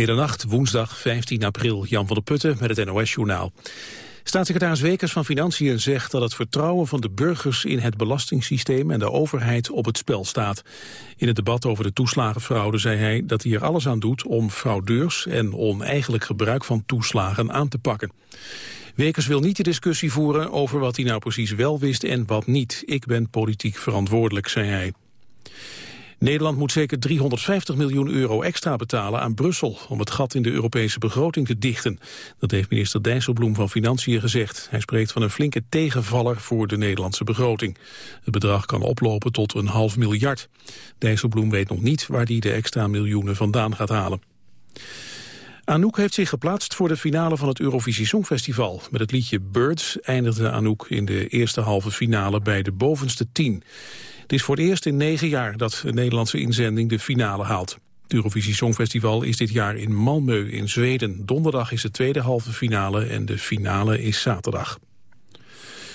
Middernacht, woensdag 15 april, Jan van der Putten met het NOS-journaal. Staatssecretaris Wekers van Financiën zegt dat het vertrouwen van de burgers in het belastingssysteem en de overheid op het spel staat. In het debat over de toeslagenfraude zei hij dat hij er alles aan doet om fraudeurs en oneigenlijk gebruik van toeslagen aan te pakken. Wekers wil niet de discussie voeren over wat hij nou precies wel wist en wat niet. Ik ben politiek verantwoordelijk, zei hij. Nederland moet zeker 350 miljoen euro extra betalen aan Brussel... om het gat in de Europese begroting te dichten. Dat heeft minister Dijsselbloem van Financiën gezegd. Hij spreekt van een flinke tegenvaller voor de Nederlandse begroting. Het bedrag kan oplopen tot een half miljard. Dijsselbloem weet nog niet waar hij de extra miljoenen vandaan gaat halen. Anouk heeft zich geplaatst voor de finale van het Eurovisie Songfestival. Met het liedje Birds eindigde Anouk in de eerste halve finale bij de bovenste tien. Het is voor het eerst in negen jaar dat een Nederlandse inzending de finale haalt. Het Eurovisie Songfestival is dit jaar in Malmö in Zweden. Donderdag is de tweede halve finale en de finale is zaterdag.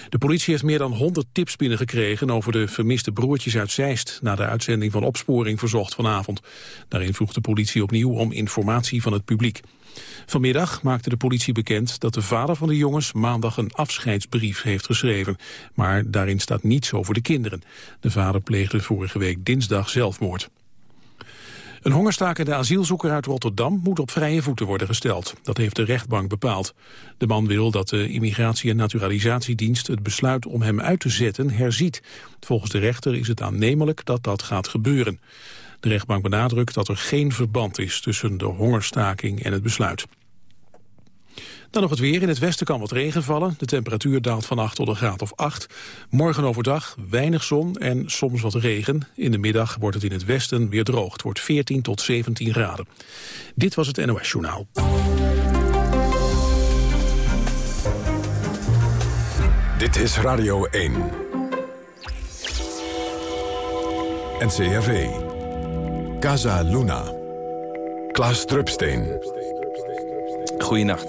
De politie heeft meer dan 100 tips binnengekregen over de vermiste broertjes uit Zeist... na de uitzending van Opsporing Verzocht vanavond. Daarin vroeg de politie opnieuw om informatie van het publiek. Vanmiddag maakte de politie bekend dat de vader van de jongens maandag een afscheidsbrief heeft geschreven. Maar daarin staat niets over de kinderen. De vader pleegde vorige week dinsdag zelfmoord. Een hongerstakende asielzoeker uit Rotterdam moet op vrije voeten worden gesteld. Dat heeft de rechtbank bepaald. De man wil dat de Immigratie- en Naturalisatiedienst het besluit om hem uit te zetten herziet. Volgens de rechter is het aannemelijk dat dat gaat gebeuren. De rechtbank benadrukt dat er geen verband is tussen de hongerstaking en het besluit. Dan nog het weer. In het westen kan wat regen vallen. De temperatuur daalt vannacht tot een graad of 8. Morgen overdag weinig zon en soms wat regen. In de middag wordt het in het westen weer droog. Het wordt 14 tot 17 graden. Dit was het NOS Journaal. Dit is Radio 1. NCRV. Casa Luna. Klaas Drupsteen. Goeienacht.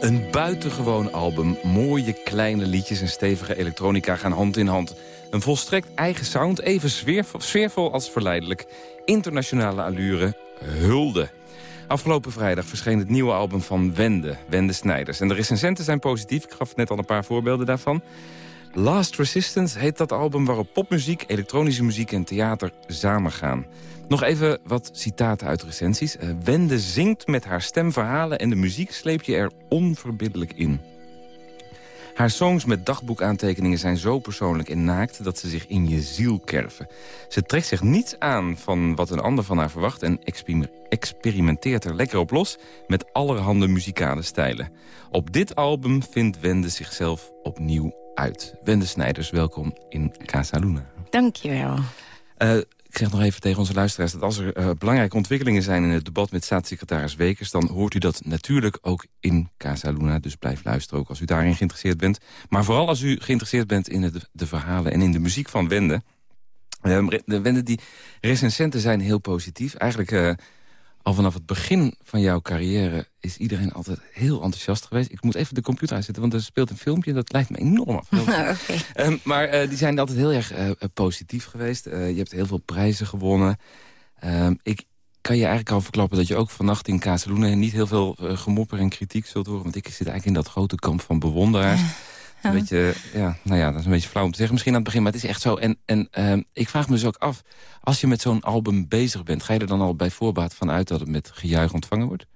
Een buitengewoon album, mooie kleine liedjes en stevige elektronica gaan hand in hand. Een volstrekt eigen sound, even sfeervol als verleidelijk. Internationale allure, hulde. Afgelopen vrijdag verscheen het nieuwe album van Wende, Wende Snijders. En de recensenten zijn positief, ik gaf net al een paar voorbeelden daarvan. Last Resistance heet dat album waarop popmuziek, elektronische muziek en theater samengaan. Nog even wat citaten uit recensies. Uh, Wende zingt met haar stemverhalen en de muziek sleep je er onverbiddelijk in. Haar songs met dagboekaantekeningen zijn zo persoonlijk en naakt... dat ze zich in je ziel kerven. Ze trekt zich niets aan van wat een ander van haar verwacht... en experimenteert er lekker op los met allerhande muzikale stijlen. Op dit album vindt Wende zichzelf opnieuw uit. Wende Snijders, welkom in Casa Luna. Dankjewel. Uh, ik zeg nog even tegen onze luisteraars dat als er uh, belangrijke ontwikkelingen zijn... in het debat met staatssecretaris Wekers... dan hoort u dat natuurlijk ook in Casa Luna. Dus blijf luisteren ook als u daarin geïnteresseerd bent. Maar vooral als u geïnteresseerd bent in het, de verhalen en in de muziek van Wende. De Wende, die recensenten zijn heel positief. Eigenlijk uh, al vanaf het begin van jouw carrière is iedereen altijd heel enthousiast geweest. Ik moet even de computer uitzetten, want er speelt een filmpje... dat lijkt me enorm af. um, maar uh, die zijn altijd heel erg uh, positief geweest. Uh, je hebt heel veel prijzen gewonnen. Ehm, ik kan je eigenlijk al verklappen dat je ook vannacht in Kazeloenen... niet heel veel gemopper en kritiek zult horen. Want ik zit eigenlijk in dat grote kamp van bewonderaars. Een beetje, ja, nou ja, dat is een beetje flauw om te zeggen misschien aan het begin, maar het is echt zo. En, en uh, ik vraag me dus ook af, als je met zo'n album bezig bent... ga je er dan al bij voorbaat van uit dat het met gejuich ontvangen wordt?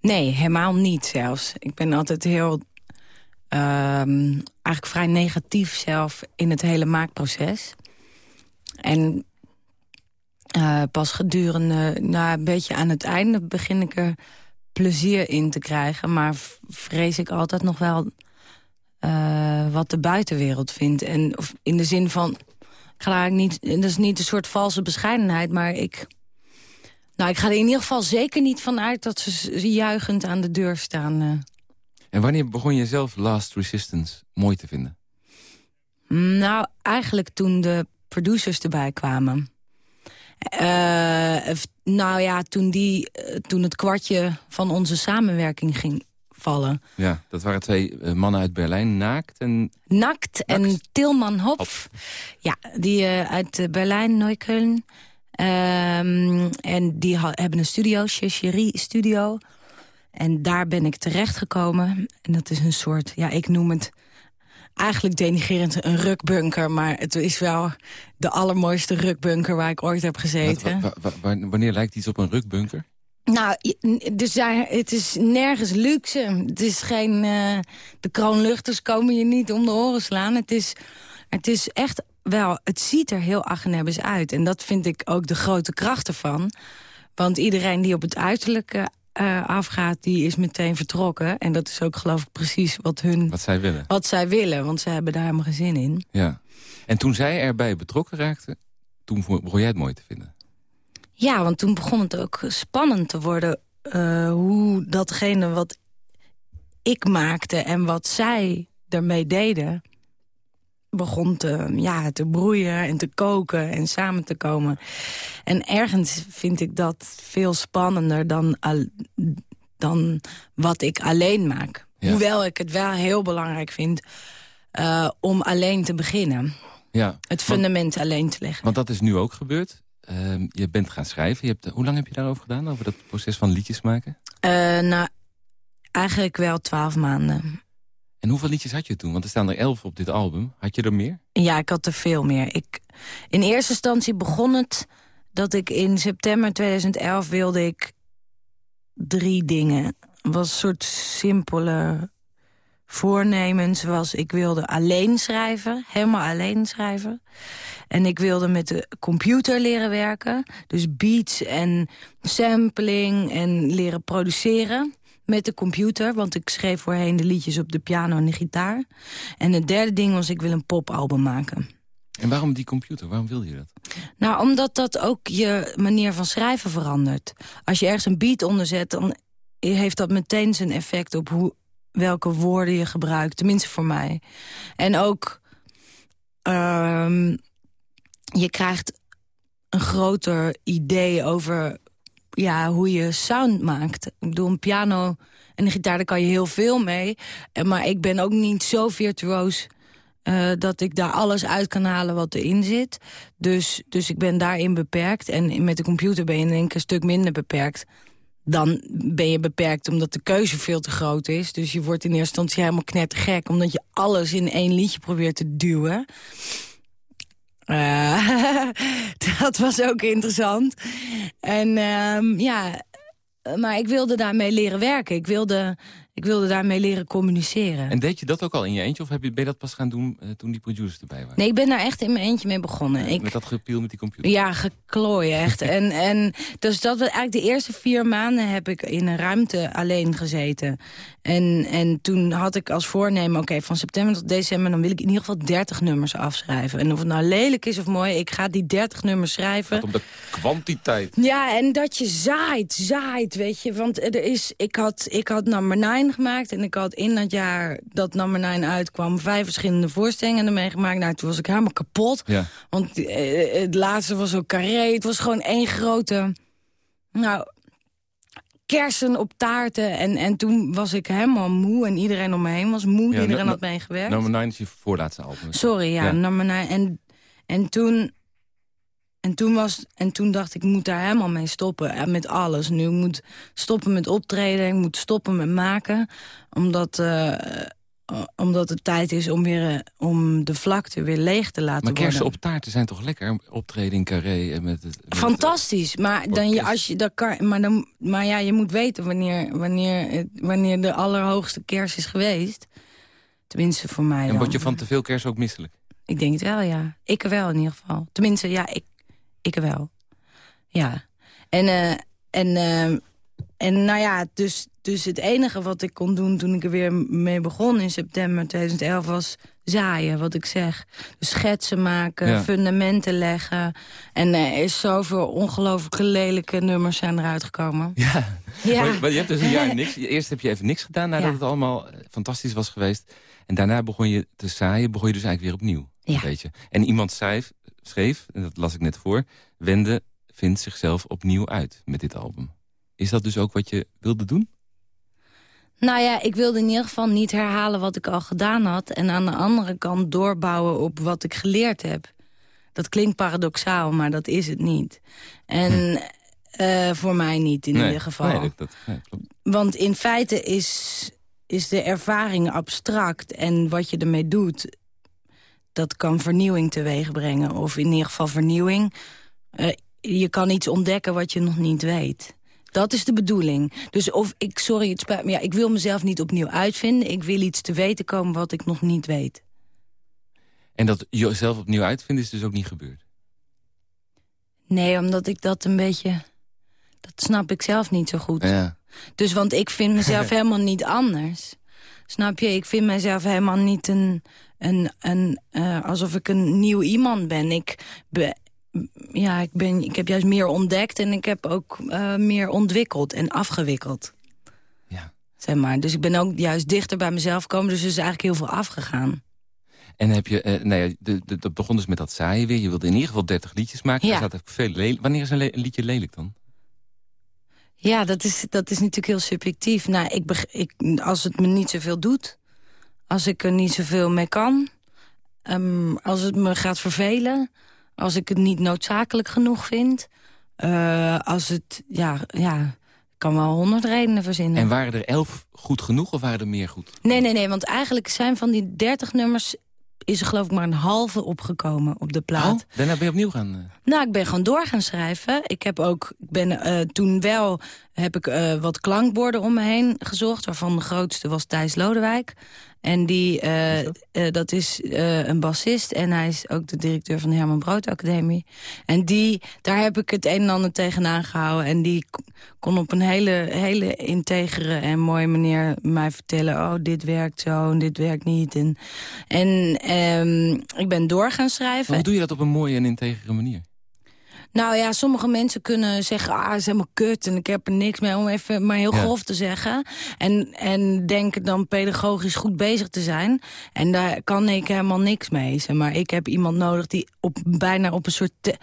Nee, helemaal niet zelfs. Ik ben altijd heel, um, eigenlijk vrij negatief zelf in het hele maakproces. En uh, pas gedurende, nou, een beetje aan het einde begin ik er plezier in te krijgen. Maar vrees ik altijd nog wel uh, wat de buitenwereld vindt. En of in de zin van, ik ga niet, dat is niet een soort valse bescheidenheid, maar ik... Nou, ik ga er in ieder geval zeker niet van uit dat ze juichend aan de deur staan. Uh. En wanneer begon je zelf Last Resistance mooi te vinden? Nou, eigenlijk toen de producers erbij kwamen. Uh, nou ja, toen, die, toen het kwartje van onze samenwerking ging vallen. Ja, dat waren twee uh, mannen uit Berlijn, Naakt en... Nakt en Tilman Hopf. Ja, die uh, uit uh, Berlijn, Neukölln. Ehm, en die hebben een studio, Checherie Studio. En daar ben ik terechtgekomen. En dat is een soort, ja, ik noem het eigenlijk denigerend een rukbunker. Maar het is wel de allermooiste rukbunker waar ik ooit heb gezeten. wanneer lijkt iets op een rukbunker? Nou, dus het is nergens luxe. Het is geen... Uh, de kroonluchters komen je niet om de oren slaan. Het is, het is echt wel... Het ziet er heel agenebbes uit. En dat vind ik ook de grote kracht ervan. Want iedereen die op het uiterlijke uh, afgaat, die is meteen vertrokken. En dat is ook geloof ik precies wat hun... Wat zij willen. Wat zij willen, want ze hebben daar helemaal geen zin in. Ja. En toen zij erbij betrokken raakte, toen begon jij het mooi te vinden? Ja, want toen begon het ook spannend te worden... Uh, hoe datgene wat ik maakte en wat zij ermee deden begon te, ja, te broeien en te koken en samen te komen. En ergens vind ik dat veel spannender dan, dan wat ik alleen maak. Hoewel ik het wel heel belangrijk vind uh, om alleen te beginnen. Ja, het fundament alleen te leggen. Want dat is nu ook gebeurd. Uh, je bent gaan schrijven. Je hebt, hoe lang heb je daarover gedaan? Over dat proces van liedjes maken? Uh, nou, eigenlijk wel twaalf maanden. En hoeveel liedjes had je toen? Want er staan er elf op dit album. Had je er meer? Ja, ik had er veel meer. Ik, in eerste instantie begon het dat ik in september 2011 wilde ik drie dingen. Was een soort simpele voornemens. Was, ik wilde alleen schrijven, helemaal alleen schrijven. En ik wilde met de computer leren werken. Dus beats en sampling en leren produceren met de computer. Want ik schreef voorheen de liedjes op de piano en de gitaar. En het derde ding was, ik wil een popalbum maken. En waarom die computer? Waarom wil je dat? Nou, omdat dat ook je manier van schrijven verandert. Als je ergens een beat onder zet, dan heeft dat meteen zijn effect op hoe, welke woorden je gebruikt. Tenminste voor mij. En ook, um, je krijgt een groter idee over ja, hoe je sound maakt. Ik bedoel, een piano en een gitaar, daar kan je heel veel mee. Maar ik ben ook niet zo virtuoos... Uh, dat ik daar alles uit kan halen wat erin zit. Dus, dus ik ben daarin beperkt. En met de computer ben je één keer een stuk minder beperkt. Dan ben je beperkt omdat de keuze veel te groot is. Dus je wordt in eerste instantie helemaal knettergek... omdat je alles in één liedje probeert te duwen. Uh, dat was ook interessant. En um, ja, maar ik wilde daarmee leren werken. Ik wilde ik wilde daarmee leren communiceren. En deed je dat ook al in je eentje? Of heb je, ben je dat pas gaan doen uh, toen die producers erbij waren? Nee, ik ben daar echt in mijn eentje mee begonnen. ik, met dat gepiel met die computer? Ja, geklooien echt. en, en dus dat was eigenlijk de eerste vier maanden heb ik in een ruimte alleen gezeten. En, en toen had ik als voornemen, oké, van september tot december... dan wil ik in ieder geval 30 nummers afschrijven. En of het nou lelijk is of mooi, ik ga die 30 nummers schrijven. om de kwantiteit. Ja, en dat je zaait, zaait, weet je. Want er is, ik had, ik had nummer 9 gemaakt. En ik had in dat jaar dat nummer 9 uitkwam... vijf verschillende voorstellingen ermee gemaakt. Nou, toen was ik helemaal kapot. Ja. Want eh, het laatste was ook carré. Het was gewoon één grote... Nou, kersen op taarten. En, en toen was ik helemaal moe en iedereen om me heen was moe. iedereen had meegewerkt. Nummer 9 is je voorlaatste album. Sorry, ja, ja. nummer 9. En, en toen en toen, was, en toen dacht ik, ik moet daar helemaal mee stoppen. Met alles. Nu moet stoppen met optreden. Ik moet stoppen met maken. Omdat, uh, omdat het tijd is om, weer, uh, om de vlakte weer leeg te laten maar worden. Maar kersen op taarten zijn toch lekker? Optreden in Carré. En met het, Fantastisch. maar, dan je, als je, dat kan, maar, dan, maar ja, je moet weten wanneer, wanneer, wanneer de allerhoogste kers is geweest. Tenminste voor mij En word je van te veel kers ook misselijk? Ik denk het wel, ja. Ik wel in ieder geval. Tenminste, ja, ik ik wel. Ja. En, uh, en, uh, en nou ja, dus, dus het enige wat ik kon doen toen ik er weer mee begon in september 2011 was zaaien, wat ik zeg. Dus schetsen maken, fundamenten leggen. En er is zoveel ongelooflijk lelijke nummers zijn eruit gekomen. Ja, ja. Maar, je hebt dus een jaar niks. Eerst heb je even niks gedaan nadat het allemaal eh, fantastisch was geweest. En daarna begon je te zaaien, begon je dus eigenlijk weer opnieuw. Ja. Weet je. En iemand zei, schreef, en dat las ik net voor... Wende vindt zichzelf opnieuw uit met dit album. Is dat dus ook wat je wilde doen? Nou ja, ik wilde in ieder geval niet herhalen wat ik al gedaan had... en aan de andere kant doorbouwen op wat ik geleerd heb. Dat klinkt paradoxaal, maar dat is het niet. En hm. Eh, voor mij niet in ieder geval. Nee, dat, klopt. Want in feite is, is de ervaring abstract. En wat je ermee doet, dat kan vernieuwing teweeg brengen. Of in ieder geval vernieuwing. Uh, je kan iets ontdekken wat je nog niet weet. Dat is de bedoeling. Dus of ik, sorry, het spijt me, ja, ik wil mezelf niet opnieuw uitvinden. Ik wil iets te weten komen wat ik nog niet weet. En dat jezelf opnieuw uitvinden is dus ook niet gebeurd? Nee, omdat ik dat een beetje... Dat snap ik zelf niet zo goed. Ja. Dus want ik vind mezelf helemaal niet anders. Snap je? Ik vind mezelf helemaal niet een... een, een uh, alsof ik een nieuw iemand ben. Ik, be, ja, ik, ben, ik heb juist meer ontdekt en ik heb ook uh, meer ontwikkeld en afgewikkeld. Ja. Zeg maar. Dus ik ben ook juist dichter bij mezelf gekomen, dus er is eigenlijk heel veel afgegaan. En heb je, uh, nee, de, de, dat begon dus met dat saaien weer. Je wilde in ieder geval 30 liedjes maken. Ja. Staat veel Wanneer is een, een, liedje lelijk dan? Ja, dat is, dat is natuurlijk heel subjectief. Nou, ik, ik, als het me niet zoveel doet, als ik er niet zoveel mee kan... Um, als het me gaat vervelen, als ik het niet noodzakelijk genoeg vind. Uh, als het, ja, ja, kan wel honderd redenen verzinnen. En waren er elf goed genoeg of waren er meer goed? Nee, nee, nee, want eigenlijk zijn van die dertig nummers is er geloof ik maar een halve opgekomen op de plaat. Oh, daarna ben je opnieuw gaan... Uh... Nou, ik ben gewoon door gaan schrijven. Ik heb ook, ik ben uh, toen wel, heb ik uh, wat klankborden om me heen gezocht... waarvan de grootste was Thijs Lodewijk. En die, uh, dat? Uh, dat? is uh, een bassist en hij is ook de directeur van de Herman Brood Academie. En die, daar heb ik het een en ander tegenaan gehouden. En die kon op een hele, hele integere en mooie manier mij vertellen... oh, dit werkt zo en dit werkt niet. En, en um, ik ben door gaan schrijven. Maar hoe doe je dat op een mooie en integere manier? Nou ja, sommige mensen kunnen zeggen, ah, het is helemaal kut en ik heb er niks mee, om even maar heel grof te zeggen. En, en denken dan pedagogisch goed bezig te zijn. En daar kan ik helemaal niks mee. Zeg maar ik heb iemand nodig die op, bijna op een soort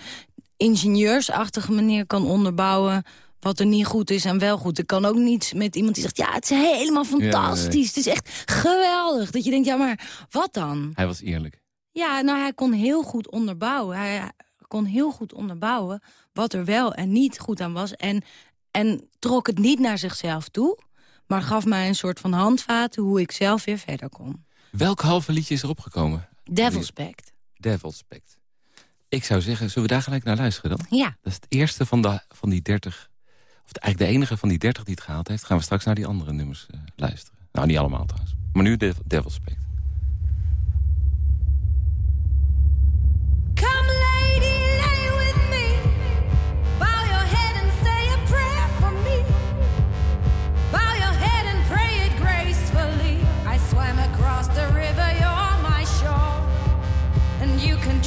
ingenieursachtige manier kan onderbouwen wat er niet goed is en wel goed. Ik kan ook niet met iemand die zegt, ja, het is helemaal fantastisch. Het is echt geweldig. Dat je denkt, ja, maar wat dan? Hij was eerlijk. Ja, nou, hij kon heel goed onderbouwen. Hij, kon heel goed onderbouwen wat er wel en niet goed aan was. En, en trok het niet naar zichzelf toe, maar gaf mij een soort van handvaten... hoe ik zelf weer verder kon. Welk halve liedje is er opgekomen? Devil's Pact. Devil's Pact. Ik zou zeggen, zullen we daar gelijk naar luisteren dan? Ja. Dat is het eerste van, de, van die dertig... of eigenlijk de enige van die dertig die het gehaald heeft. Gaan we straks naar die andere nummers uh, luisteren. Nou, niet allemaal trouwens. Maar nu Devil's Pact.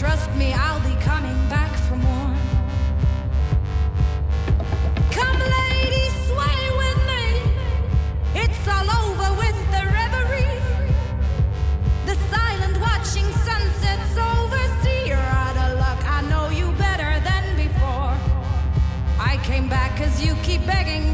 Trust me, I'll be coming back for more. Come, lady, sway with me. It's all over with the reverie. The silent watching sunsets over. See, you're out of luck. I know you better than before. I came back cause you keep begging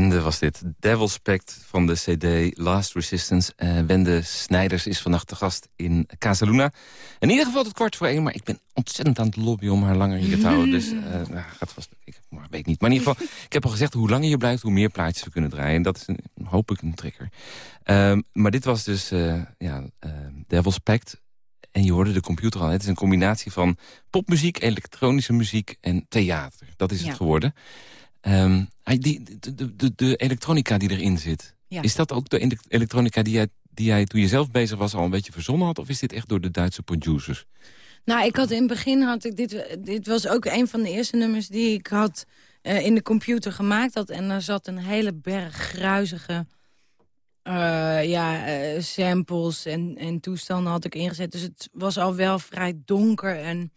Wende was dit. Devil's Pact van de CD Last Resistance. Eh, Wende Snijders is vannacht de gast in Casaluna. In ieder geval het kwart voor één, maar ik ben ontzettend aan het lobbyen om haar langer hier te houden. Dus eh nou, gaat vast ik maar weet ik niet. Maar in ieder geval, ik heb al gezegd, hoe langer je blijft, hoe meer plaatjes we kunnen draaien. En dat is een, hoop ik een trigger. Ehm, maar dit was dus eh, ja, eh, Devil's Pact. En je hoorde de computer al. Het is een combinatie van popmuziek, elektronische muziek en theater. Dat is het geworden. Ehm, die, de, de, de, de elektronica die erin zit. Ja. Is dat ook de ele- elektronica die jij, die jij toen je zelf bezig was al een beetje verzonnen had? Of is dit echt door de Duitse producers? Nou, ik had in het begin had ik dit. Dit was ook een van de eerste nummers die ik had eh, in de computer gemaakt had. En daar zat een hele berg gruizige eh, ja, eh, samples en, en toestanden had ik ingezet. Dus het was al wel vrij donker en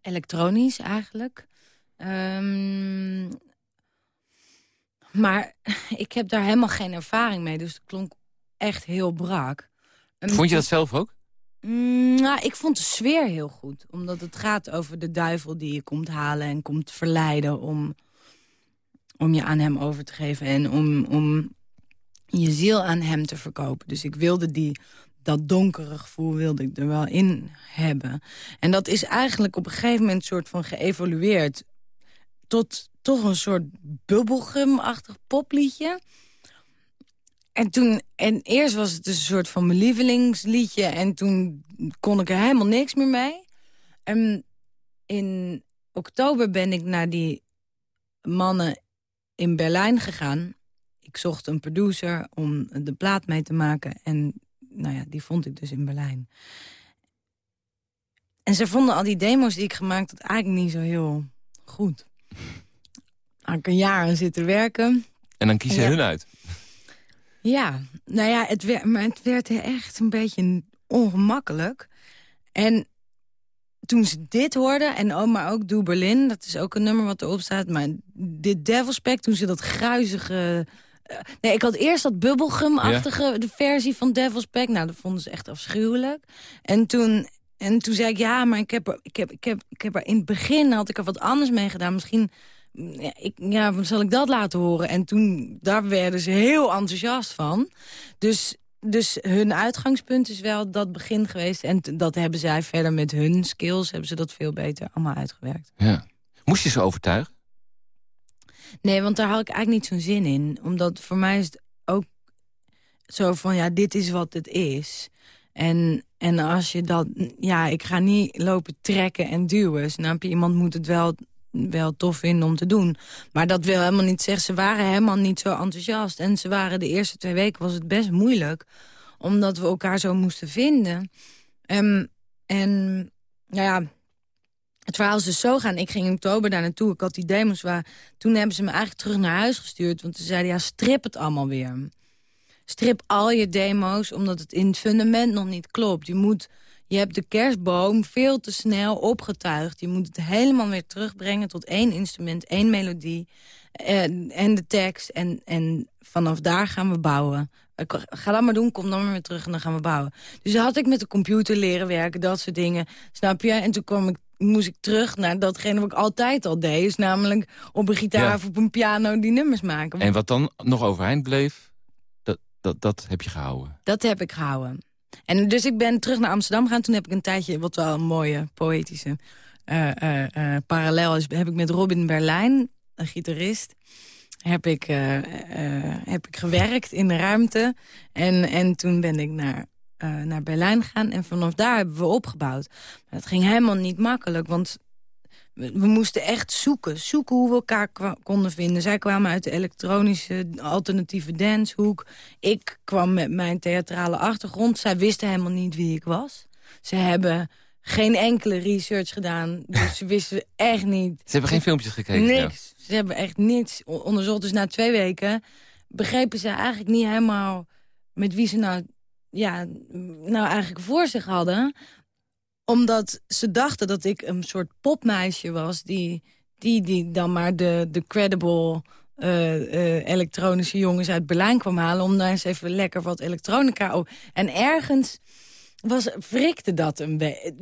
elektronisch eigenlijk. Ehm, maar ik heb daar helemaal geen ervaring mee. Dus het klonk echt heel brak. Vond je dat zelf ook? Mm, nou, ik vond de sfeer heel goed. Omdat het gaat over de duivel die je komt halen en komt verleiden... om, om je aan hem over te geven en om, om je ziel aan hem te verkopen. Dus ik wilde die, dat donkere gevoel wilde ik er wel in hebben. En dat is eigenlijk op een gegeven moment soort van geëvolueerd... tot toch een soort bubbelgum-achtig popliedje... En toen, en eerst was het dus een soort van mijn lievelingsliedje. En toen kon ik er helemaal niks meer mee. En in oktober ben ik naar die mannen in Berlijn gegaan. Ik zocht een producer om de plaat mee te maken. En nou ja, die vond ik dus in Berlijn. En ze vonden al die demo's die ik gemaakt had eigenlijk niet zo heel goed. Had ik een jaar aan zitten werken. En dan kies je Ja. hun uit. Ja, nou ja, het werd, maar het werd echt een beetje ongemakkelijk. En toen ze dit hoorden, en oh, maar ook Doe Berlin... dat is ook een nummer wat erop staat, maar dit Devil's Pack... toen ze dat gruizige... eh, nee, ik had eerst dat bubblegum-achtige de versie van Devil's Pack. Nou, dat vonden ze echt afschuwelijk. En toen, en toen zei ik, ja, maar ik heb, er, ik, heb, ik, heb, ik heb er in het begin... had ik er wat anders mee gedaan. Misschien ja, ik, ja, zal ik dat laten horen? En toen, daar werden ze heel enthousiast van. Dus, dus hun uitgangspunt is wel dat begin geweest. En dat hebben zij verder met hun skills... hebben ze dat veel beter allemaal uitgewerkt. Ja. Moest je ze overtuigen? Nee, want daar had ik eigenlijk niet zo'n zin in. Omdat voor mij is het ook zo van, ja, dit is wat het is. En, en als je dat... Ja, ik ga niet lopen trekken en duwen. Snap je? Iemand moet het wel, wel tof vinden om te doen. Maar dat wil helemaal niet zeggen... ze waren helemaal niet zo enthousiast. En ze waren de eerste twee weken was het best moeilijk. Omdat we elkaar zo moesten vinden. Ehm, en nou ja, het verhaal is dus zo gaan. Ik ging in oktober daar naartoe. Ik had die demos waar. Toen hebben ze me eigenlijk terug naar huis gestuurd. Want ze zeiden, ja, strip het allemaal weer. Strip al je demo's, omdat het in het fundament nog niet klopt. Je, moet, je hebt de kerstboom veel te snel opgetuigd. Je moet het helemaal weer terugbrengen tot één instrument, één melodie. En, en de tekst. En, en vanaf daar gaan we bouwen. Ik Ga dat maar doen, kom dan maar weer terug en dan gaan we bouwen. Dus had ik met de computer leren werken, dat soort dingen. Snap je? En toen kwam ik, moest ik terug naar datgene wat ik altijd al deed. Is namelijk op een gitaar Ja. of op een piano die nummers maken. En wat dan nog overeind bleef, dat, dat, heb je gehouden. Dat heb ik gehouden. En dus ik ben terug naar Amsterdam gegaan. Toen heb ik een tijdje, wat wel een mooie poëtische eh, eh, eh, parallel is... heb ik met Robin Berlijn, een gitarist... heb ik, heb ik gewerkt in de ruimte. En, en toen ben ik naar, naar Berlijn gegaan. En vanaf daar hebben we opgebouwd. Maar dat ging helemaal niet makkelijk, want... We, we moesten echt zoeken. Zoeken hoe we elkaar konden vinden. Zij kwamen uit de elektronische alternatieve dancehoek. Ik kwam met mijn theatrale achtergrond. Zij wisten helemaal niet wie ik was. Ze hebben geen enkele research gedaan. Dus ze wisten echt niet. Ze hebben geen filmpjes gekeken. Niks. Ze hebben echt niets onderzocht. Dus na twee weken begrepen ze eigenlijk niet helemaal... met wie ze nou, ja, nou eigenlijk voor zich hadden. Omdat ze dachten dat ik een soort popmeisje was... die, die, die dan maar de, de credible... eh, eh, elektronische jongens uit Berlijn kwam halen... om daar eens even lekker wat elektronica op. En ergens was, wrikte dat een beetje.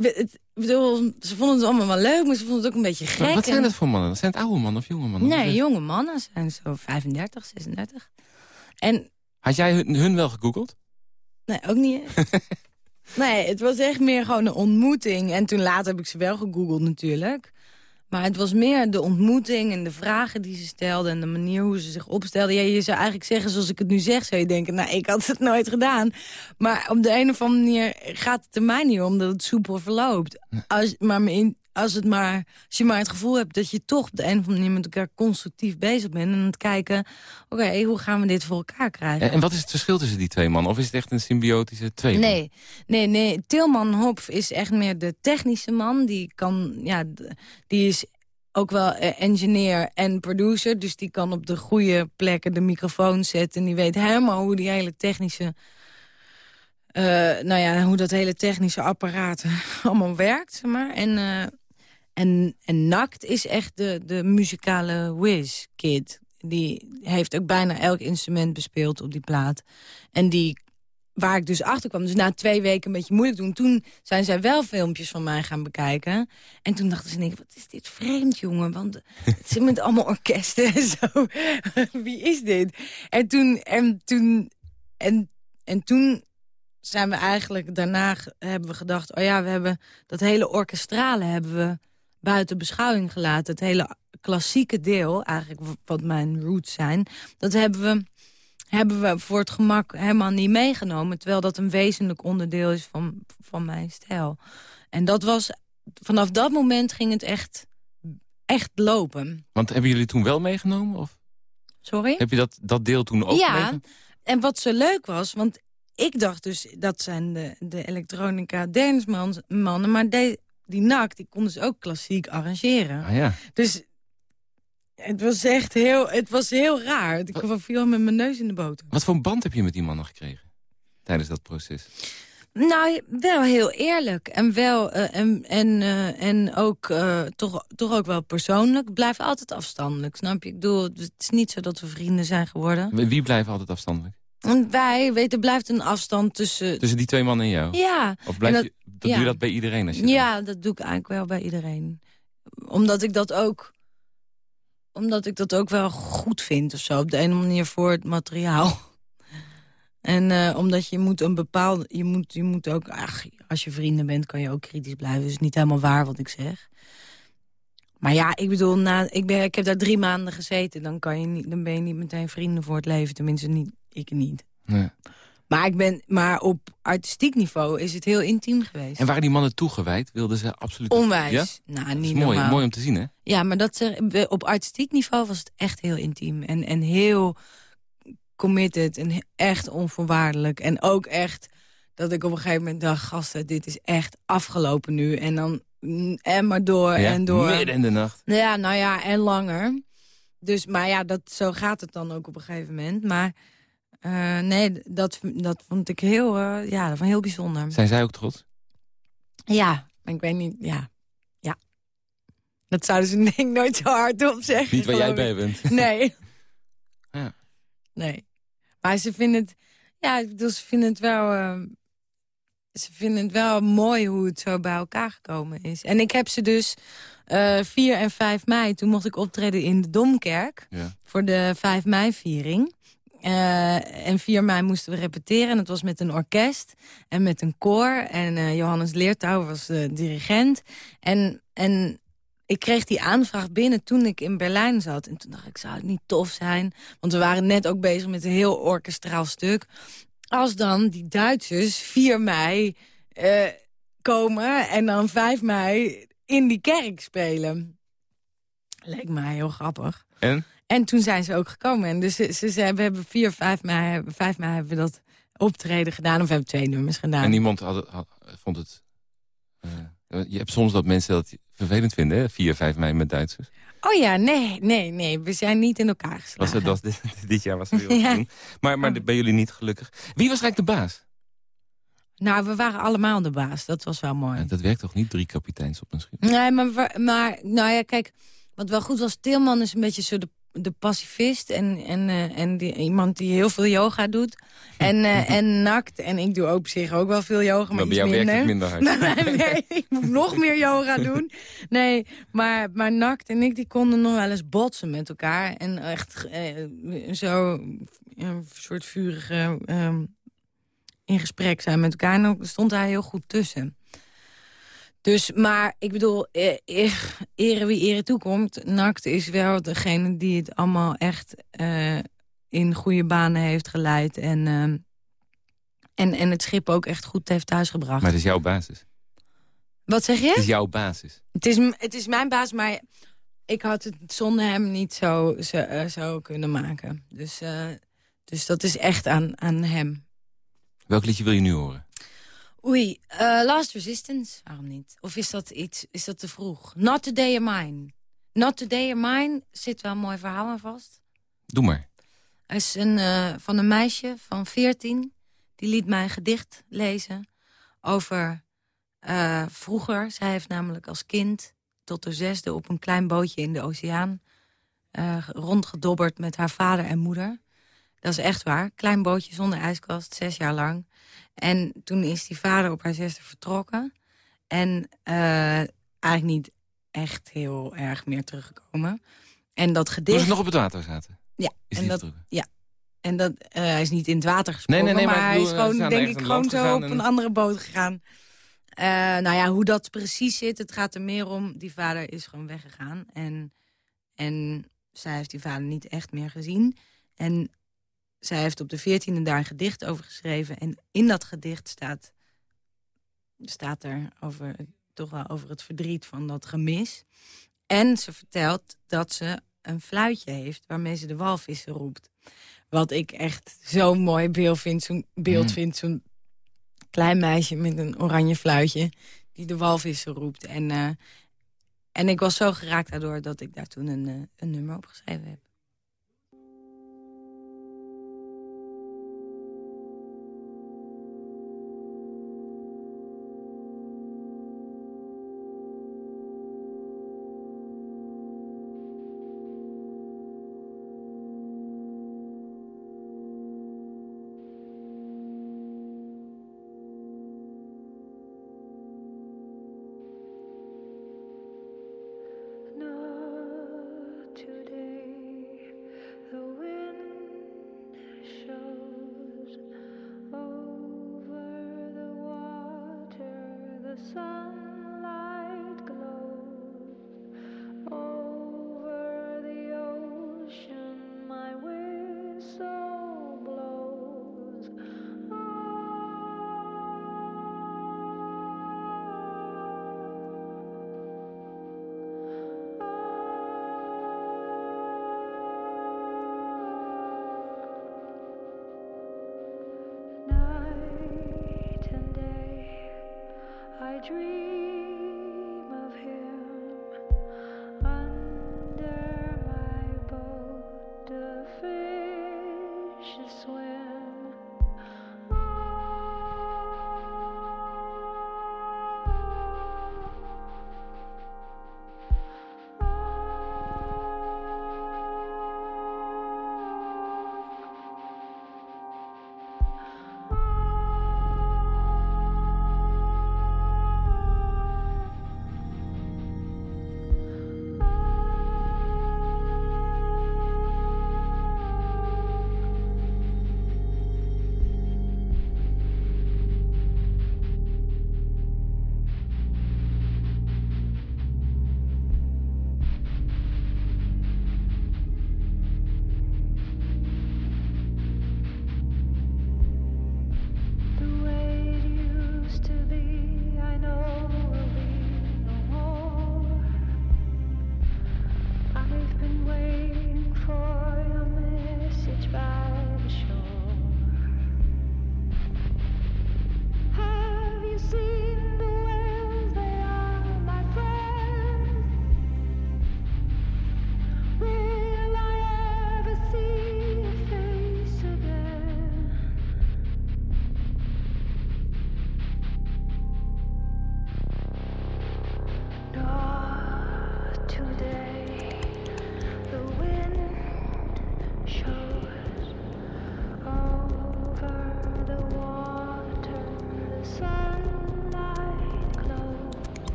Ze vonden het allemaal wel leuk, maar ze vonden het ook een beetje gek. Wat, wat zijn dat voor mannen? Zijn het oude mannen of jonge mannen? Nee, jonge mannen zijn zo 35, 36. En Had jij hun, hun wel gegoogeld? Nee, ook niet. nee, het was echt meer gewoon een ontmoeting. En toen later heb ik ze wel gegoogeld natuurlijk. Maar het was meer de ontmoeting en de vragen die ze stelden... en de manier hoe ze zich opstelden. Ja, je zou eigenlijk zeggen, zoals ik het nu zeg, zou je denken... nou, ik had het nooit gedaan. Maar op de een of andere manier gaat het er mij niet om... dat het soepel verloopt. Als, maar in- als, het maar, als je maar het gevoel hebt dat je toch op de een of andere manier... met elkaar constructief bezig bent en aan het kijken... oké, hoe gaan we dit voor elkaar krijgen? En, en wat is het verschil tussen die twee mannen? Of is het echt een symbiotische twee? Nee, nee, nee. Tilman Hopf is echt meer de technische man. Die kan, ja, die is ook wel eh, engineer en producer. Dus die kan op de goede plekken de microfoon zetten. En die weet helemaal hoe die hele technische... eh, nou ja, hoe dat hele technische apparaat allemaal werkt, zeg maar. En, eh, en, en Nakt is echt de, de muzikale whiz-kid. Die heeft ook bijna elk instrument bespeeld op die plaat. En die waar ik dus achter kwam. Dus na twee weken een beetje moeilijk doen. Toen zijn zij wel filmpjes van mij gaan bekijken. En toen dachten ze, nee, wat is dit vreemd, jongen? Want het zit met allemaal orkesten en zo. Wie is dit? En toen, en toen, en, en toen zijn we eigenlijk daarna hebben we gedacht... oh ja, we hebben dat hele orkestrale hebben we buiten beschouwing gelaten. Het hele klassieke deel, eigenlijk wat mijn roots zijn... dat hebben we hebben we voor het gemak helemaal niet meegenomen. Terwijl dat een wezenlijk onderdeel is van, van mijn stijl. En dat was, vanaf dat moment ging het echt, echt lopen. Want hebben jullie toen wel meegenomen? Of Sorry? heb je dat, dat deel toen ook ja, meegenomen? en wat zo leuk was, want ik dacht dus... dat zijn de, de elektronica dance mannen, maar de, die nak, die konden ze ook klassiek arrangeren. Ah ja. Dus het was echt heel, het was heel raar. Ik viel met mijn neus in de boter. Wat voor een band heb je met die mannen gekregen? Tijdens dat proces. Nou, wel heel eerlijk. En, wel, eh, en, en, eh, en ook, eh, toch, toch ook wel persoonlijk. Blijf altijd afstandelijk, snap je? Ik bedoel, het is niet zo dat we vrienden zijn geworden. Wie blijft altijd afstandelijk? Want wij, weet, er blijft een afstand tussen... Tussen die twee mannen en jou? Ja, Of blijf En je, dat ja. doe je dat bij iedereen? Als je ja, dat doe ik eigenlijk wel bij iedereen. Omdat ik dat ook... Omdat ik dat ook wel goed vind of zo. Op de ene manier voor het materiaal. En eh, omdat je moet een bepaalde... Je moet, je moet ook... Ach, als je vrienden bent kan je ook kritisch blijven. Dus niet helemaal waar wat ik zeg. Maar ja, ik bedoel, na, ik, ben, ik heb daar drie maanden gezeten. Dan, kan je niet, dan ben je niet meteen vrienden voor het leven. Tenminste, niet, ik niet. Nee. Maar, ik ben, maar op artistiek niveau is het heel intiem geweest. En waren die mannen toegewijd? Wilden ze absoluut... Onwijs. Ja? Nou, Dat is niet mooi, normaal. mooi om te zien, hè? Ja, maar dat op artistiek niveau was het echt heel intiem. En, en heel committed en echt onvoorwaardelijk. En ook echt dat ik op een gegeven moment dacht... gasten, dit is echt afgelopen nu. En dan mm, en maar door Ja, en door. Midden in de nacht. Ja, nou ja, en langer. Dus, maar ja, dat, zo gaat het dan ook op een gegeven moment. Maar eh, nee, dat, dat vond ik heel, eh, ja, dat vond heel bijzonder. Zijn zij ook trots? Ja, maar ik weet niet, ja. ja. Dat zouden ze denk ik nooit zo hard op zeggen. Niet waar jij bij bent. Nee. Ja. Nee. Maar ze vinden het... Ja, ik bedoel, ze vinden het wel... eh, ze vinden het wel mooi hoe het zo bij elkaar gekomen is. En ik heb ze dus eh 4 en 5 mei... toen mocht ik optreden in de Domkerk... Ja. voor de 5 mei-viering. Eh, en 4 mei moesten we repeteren. En dat was met een orkest en met een koor. En eh, Johannes Leertouw was de dirigent. En, en ik kreeg die aanvraag binnen toen ik in Berlijn zat. En toen dacht ik, zou het niet tof zijn? Want we waren net ook bezig met een heel orkestraal stuk. Als dan die Duitsers 4 mei eh, komen en dan 5 mei in die kerk spelen. Leek mij heel grappig. En? En toen zijn ze ook gekomen. En dus ze, ze, ze- we hebben 4, 5 mei, hebben- 5 mei hebben we dat optreden gedaan. Of hebben twee nummers gedaan. En niemand had, had- vond het... eh, je hebt soms dat mensen dat vervelend vinden, hè? 4, 5 mei met Duitsers. Oh ja, nee, nee, nee. We zijn niet in elkaar Was geslagen. het, was dit, dit jaar was er heel Ja. Maar, maar Oh. bij jullie niet gelukkig. Wie was eigenlijk de baas? Nou, we waren allemaal de baas. Dat was wel mooi. Ja, dat werkt toch niet, drie kapiteins op een schip? Nee, maar, maar nou ja, kijk, wat wel goed was, Tilman is een beetje zo de de pacifist en, en, eh, en die, iemand die heel veel yoga doet. En, eh, en nakt. En ik doe op zich ook wel veel yoga, maar Maar iets jou werkt minder. het minder hard. Nee, ik moet nog meer yoga doen. Nee, maar, maar Nakt en ik die konden nog wel eens botsen met elkaar. En echt eh, zo een soort vurige ehm, in gesprek zijn met elkaar. En dan stond hij heel goed tussen. Dus, maar ik bedoel, eh, eh, ere wie ere toekomt. Nakt is wel degene die het allemaal echt eh, in goede banen heeft geleid. En, en, en het schip ook echt goed heeft thuisgebracht. Maar het is jouw basis. Wat zeg je? Het is jouw basis. Het is, het is mijn baas, maar ik had het zonder hem niet zo, zo, zo kunnen maken. Dus, dus dat is echt aan, aan hem. Welk liedje wil je nu horen? Oei, eh, Last Resistance, waarom niet? Of is dat iets, is dat te vroeg? Not Today of Mine. Not Today of Mine zit wel een mooi verhaal aan vast. Doe maar. Is een, eh, van een meisje van 14. Die liet mij een gedicht lezen over eh, vroeger. Zij heeft namelijk als kind tot de zesde op een klein bootje in de oceaan... rondgedobberd met haar vader en moeder. Dat is echt waar. Klein bootje zonder ijskast, zes jaar lang. En toen is die vader op haar zesde vertrokken. En eh, eigenlijk niet echt heel erg meer teruggekomen. En dat Toen gedicht... ze nog op het water zaten. Ja, Is en dat, vertrokken? en dat, eh, hij is niet in het water gesprongen, Nee, nee, nee, maar hij is eh, gewoon, denk ik, gewoon zo op en- een andere boot gegaan. Nou ja, hoe dat precies zit, het gaat er meer om. Die vader is gewoon weggegaan. En, en zij heeft die vader niet echt meer gezien. En zij heeft op de veertiende daar een gedicht over geschreven. En in dat gedicht staat, staat er over, toch wel over het verdriet van dat gemis. En ze vertelt dat ze een fluitje heeft waarmee ze de walvissen roept. Wat ik echt zo'n mooi beeld vind. Zo'n beeld Mm. vind, zo'n klein meisje met een oranje fluitje... die de walvissen roept. En, eh, en ik was zo geraakt daardoor dat ik daar toen een, eh, een nummer op geschreven heb.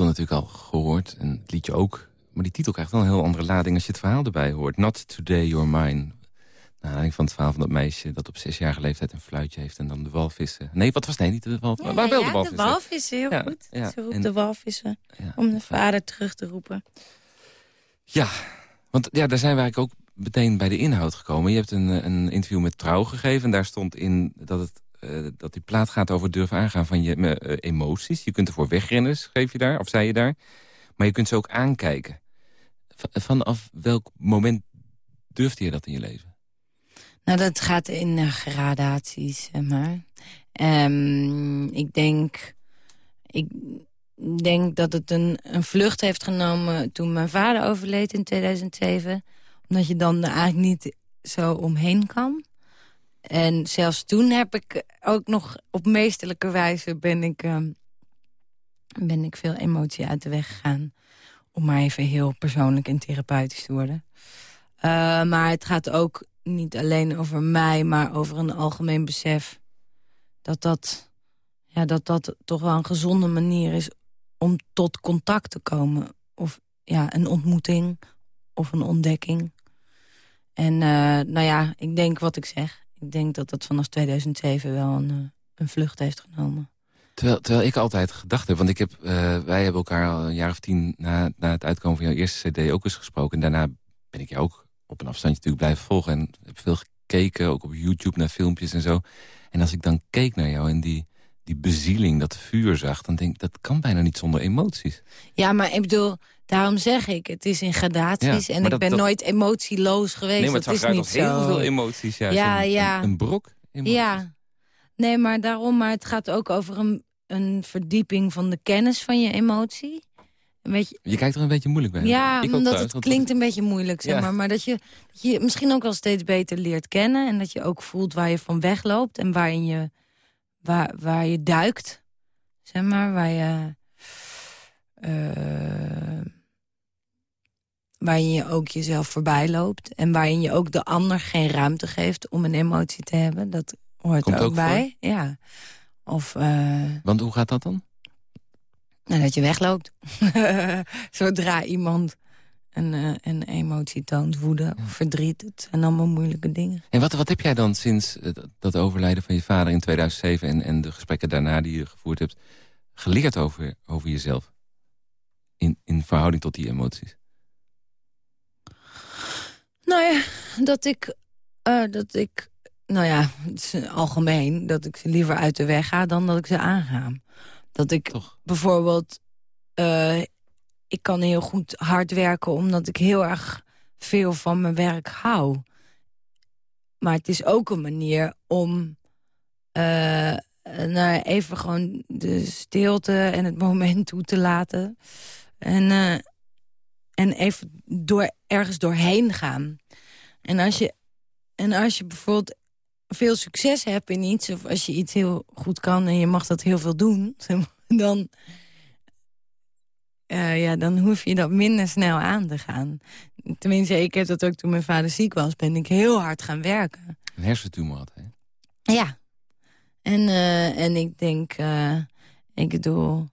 Titel natuurlijk al gehoord. En het liedje ook. Maar die titel krijgt wel een heel andere lading als je het verhaal erbij hoort. Not Today You're Mine. Naar aanleiding van het verhaal van dat meisje dat op zesjarige leeftijd een fluitje heeft... en dan de walvissen... Nee, wat was nee, niet de walvissen, maar wel de walvissen. de walvissen, heel Ja, goed. Ze roept en- de walvissen om de vader terug te roepen. Ja, want ja, daar zijn we eigenlijk ook meteen bij de inhoud gekomen. Je hebt een, eh, een interview met Trouw gegeven. En daar stond in dat, het, eh, dat die plaat gaat over durven aangaan van je eh, emoties. Je kunt ervoor wegrennen, schreef je daar, of zei je daar. Maar je kunt ze ook aankijken. Vanaf welk moment durfde je dat in je leven? Nou, dat gaat in eh, gradaties, maar. Ehm, ik denk... Ik denk dat het een, een vlucht heeft genomen toen mijn vader overleed in 2007. Omdat je dan er eigenlijk niet zo omheen kan. En zelfs toen heb ik ook nog op meesterlijke wijze ben ik, ehm, ben ik veel emotie uit de weg gegaan. Om maar even heel persoonlijk en therapeutisch te worden. Uh, maar het gaat ook niet alleen over mij, maar over een algemeen besef... dat dat, ja, dat, dat toch wel een gezonde manier is om tot contact te komen. Of ja, een ontmoeting of een ontdekking. En uh, nou ja, ik denk wat ik zeg. Ik denk dat dat vanaf 2007 wel een, uh, een vlucht heeft genomen. Terwijl, terwijl ik altijd gedacht heb, want ik heb, uh, wij hebben elkaar een jaar of tien na, na het uitkomen van jouw eerste cd ook eens gesproken. En daarna ben ik jou ook op een afstandje natuurlijk blijven volgen. En heb veel gekeken, ook op YouTube naar filmpjes en zo. En als ik dan keek naar jou en die, die bezieling, dat vuur zag... dan denk ik, dat kan bijna niet zonder emoties. Ja, maar ik bedoel, daarom zeg ik, het is in gradaties. Ja, en ik dat- ben dat- nooit emotieloos geweest. nee, maar het dat is niet als heel zo. veel emoties. Juist. Ja, een, ja. Een, een brok emoties. Ja, nee, maar daarom, maar het gaat ook over een, een verdieping van de kennis van je emotie. Weet je, Je kijkt er een beetje moeilijk bij. ja, omdat het klinkt een beetje moeilijk, zeg Ja. maar. Maar dat je, dat je misschien ook wel steeds beter leert kennen. En dat je ook voelt waar je van wegloopt. En waarin je, waar, waar je duikt. Zeg maar, waar je... eh, waarin je ook jezelf voorbij loopt. En waarin je ook de ander geen ruimte geeft om een emotie te hebben. Dat hoort Komt er ook, ook bij. Ja. Of... eh, Want hoe gaat dat dan? nou, dat je wegloopt. Zodra iemand een, eh, een emotie toont, woede of verdriet. Het zijn allemaal moeilijke dingen. En wat, wat heb jij dan sinds eh, dat- overlijden van je vader in 2007... en, en de gesprekken daarna die je gevoerd hebt... geleerd over, over jezelf? In, in verhouding tot die emoties? Nou ja, dat ik... eh, dat ik nou ja, het is algemeen dat ik ze liever uit de weg ga dan dat ik ze aanga. Dat ik Toch? bijvoorbeeld... ik kan heel goed hard werken omdat ik heel erg veel van mijn werk hou. Maar het is ook een manier om nou, even gewoon de stilte en het moment toe te laten. En, eh, en even door, ergens doorheen gaan. En als, je, en als je bijvoorbeeld veel succes hebt in iets... of als je iets heel goed kan en je mag dat heel veel doen... dan, eh, ja, dan hoef je dat minder snel aan te gaan. Tenminste, ik heb dat ook toen mijn vader ziek was... ben ik heel hard gaan werken. Een hersentumor had, hè? Ja. En, eh, en ik denk, eh, ik bedoel,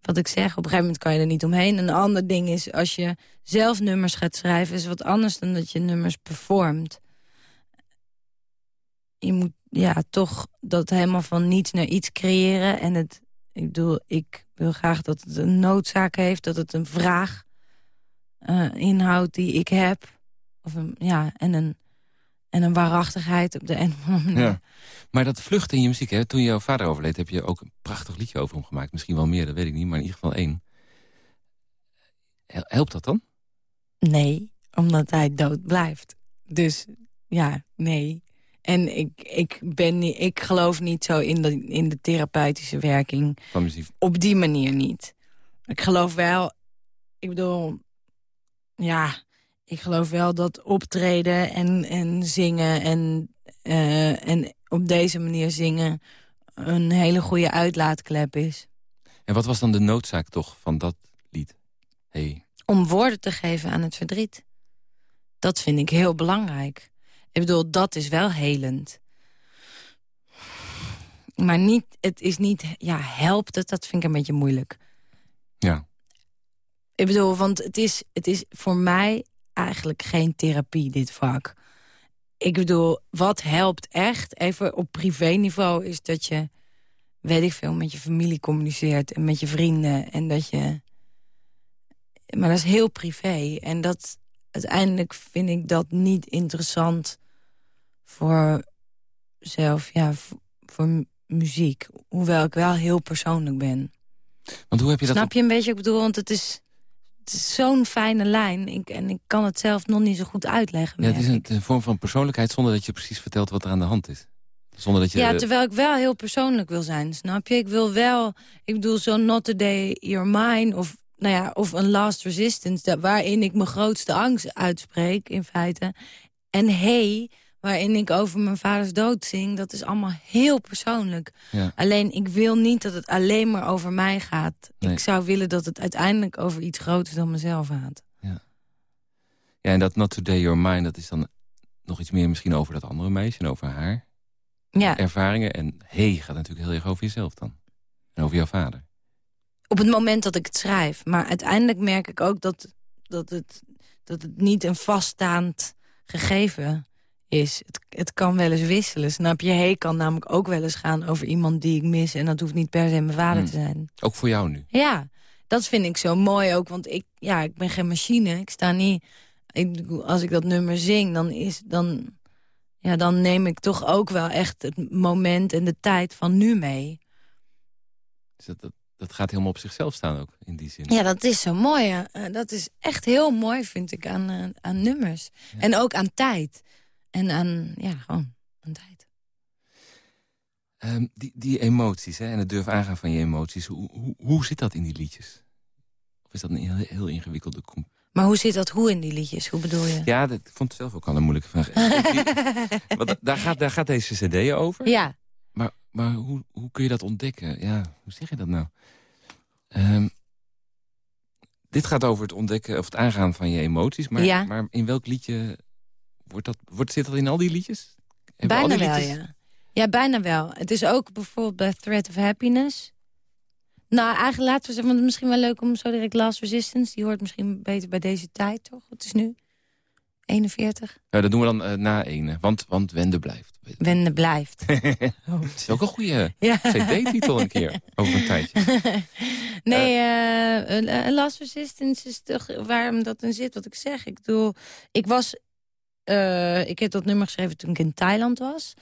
wat ik zeg, op een gegeven moment kan je er niet omheen. Een ander ding is, als je zelf nummers gaat schrijven, is wat anders dan dat je nummers performt. Je moet ja, toch dat helemaal van niets naar iets creëren. En het, ik bedoel, ik wil graag dat het een noodzaak heeft, dat het een vraag eh, inhoudt die ik heb. Of een, ja, en een, en een waarachtigheid op de een of andere manier. Ja. Maar dat vluchten in je muziek, hè? toen jouw vader overleed... heb je ook een prachtig liedje over hem gemaakt. Misschien wel meer, dat weet ik niet, maar in ieder geval één. Hel- Helpt dat dan? Nee, omdat hij dood blijft. Dus ja, nee. En ik, ik, ben niet, ik geloof niet zo in de, in de therapeutische werking. Van muziek? Op die manier niet. Ik geloof wel... Ik bedoel... Ja, ik geloof wel dat optreden en, en zingen... En, eh, en op deze manier zingen een hele goede uitlaatklep is. En wat was dan de noodzaak toch van dat lied? Hey, om woorden te geven aan het verdriet. Dat vind ik heel belangrijk. Ik bedoel, dat is wel helend. Maar niet, het is niet, ja, helpt het, dat vind ik een beetje moeilijk. Ja. Ik bedoel, want het is, het is voor mij eigenlijk geen therapie, dit vak. Ik bedoel, wat helpt echt, even op privéniveau... is dat je, weet ik veel, met je familie communiceert... en met je vrienden. En dat je... Maar dat is heel privé. En dat, uiteindelijk vind ik dat niet interessant... voor zelf, ja, voor mu- muziek. Hoewel ik wel heel persoonlijk ben. Want hoe heb je dat... Snap je een beetje ik bedoel? Want het is, is zo'n fijne lijn. Ik, en ik kan het zelf nog niet zo goed uitleggen. Ja, het is een, het is een vorm van persoonlijkheid zonder dat je precies vertelt wat er aan de hand is. Zonder dat je... Ja, terwijl ik wel heel persoonlijk wil zijn, snap je? Ik wil wel, ik bedoel, zo'n Not Today You're Mine... of, nou ja, of een Last Resistance, dat, waarin ik mijn grootste angst uitspreek, in feite. En Hey, waarin ik over mijn vaders dood zing... dat is allemaal heel persoonlijk. Ja. Alleen, ik wil niet dat het alleen maar over mij gaat. Nee. Ik zou willen dat het uiteindelijk over iets groters dan mezelf gaat. Ja, en dat Not Today Your Mind, dat is dan nog iets meer misschien over dat andere meisje en over haar Ja, ervaringen. En hey gaat natuurlijk heel erg over jezelf dan. En over jouw vader. op het moment dat ik het schrijf. Maar uiteindelijk merk ik ook dat, dat, het, dat het niet een vaststaand gegeven is. Het, het kan wel eens wisselen. Snap je? Hey kan namelijk ook wel eens gaan over iemand die ik mis. En dat hoeft niet per se mijn vader Hmm. te zijn. Ook voor jou nu. Ja, dat vind ik zo mooi ook. Want ik, ja, ik ben geen machine. Ik sta niet... Ik, als ik dat nummer zing, dan, is, dan, ja, dan neem ik toch ook wel echt het moment en de tijd van nu mee. Dus dat, dat, dat gaat helemaal op zichzelf staan ook, in die zin. Ja, dat is zo mooi. Eh, dat is echt heel mooi, vind ik, aan, eh, aan nummers. En ook aan tijd. En aan, ja, gewoon aan tijd. Ehm, die, die emoties hè, en het durf aangaan van je emoties. Hoe, hoe, hoe zit dat in die liedjes? Of is dat een heel, heel ingewikkelde... Maar hoe zit dat hoe in die liedjes? Hoe bedoel je? Ja, dat, ik vond het zelf ook al een moeilijke vraag. Want daar gaat, daar gaat deze cd over. Ja, Maar, maar hoe, hoe kun je dat ontdekken? Ja, hoe zeg je dat nou? Ehm, dit gaat over het ontdekken of het aangaan van je emoties. Maar, Ja. maar in welk liedje wordt dat, wordt, zit dat in al die liedjes? Hebben bijna die wel, liedjes- ja. Ja, bijna wel. Het is ook bijvoorbeeld bij Thread of Happiness. Nou, eigenlijk laten we zeggen, want het is misschien wel leuk om zo direct Last Resistance. Die hoort misschien beter bij deze tijd, toch? Het is nu 41. Nou, dat doen we dan eh, na ene. Want, want Wende blijft. Wende blijft. Het is ook een goede Ja. cd-titel een keer. Over een tijdje. Nee, eh, eh, Last Resistance is toch waarom dat in zit, wat ik zeg. Ik bedoel, ik was... eh, ik heb dat nummer geschreven toen ik in Thailand was.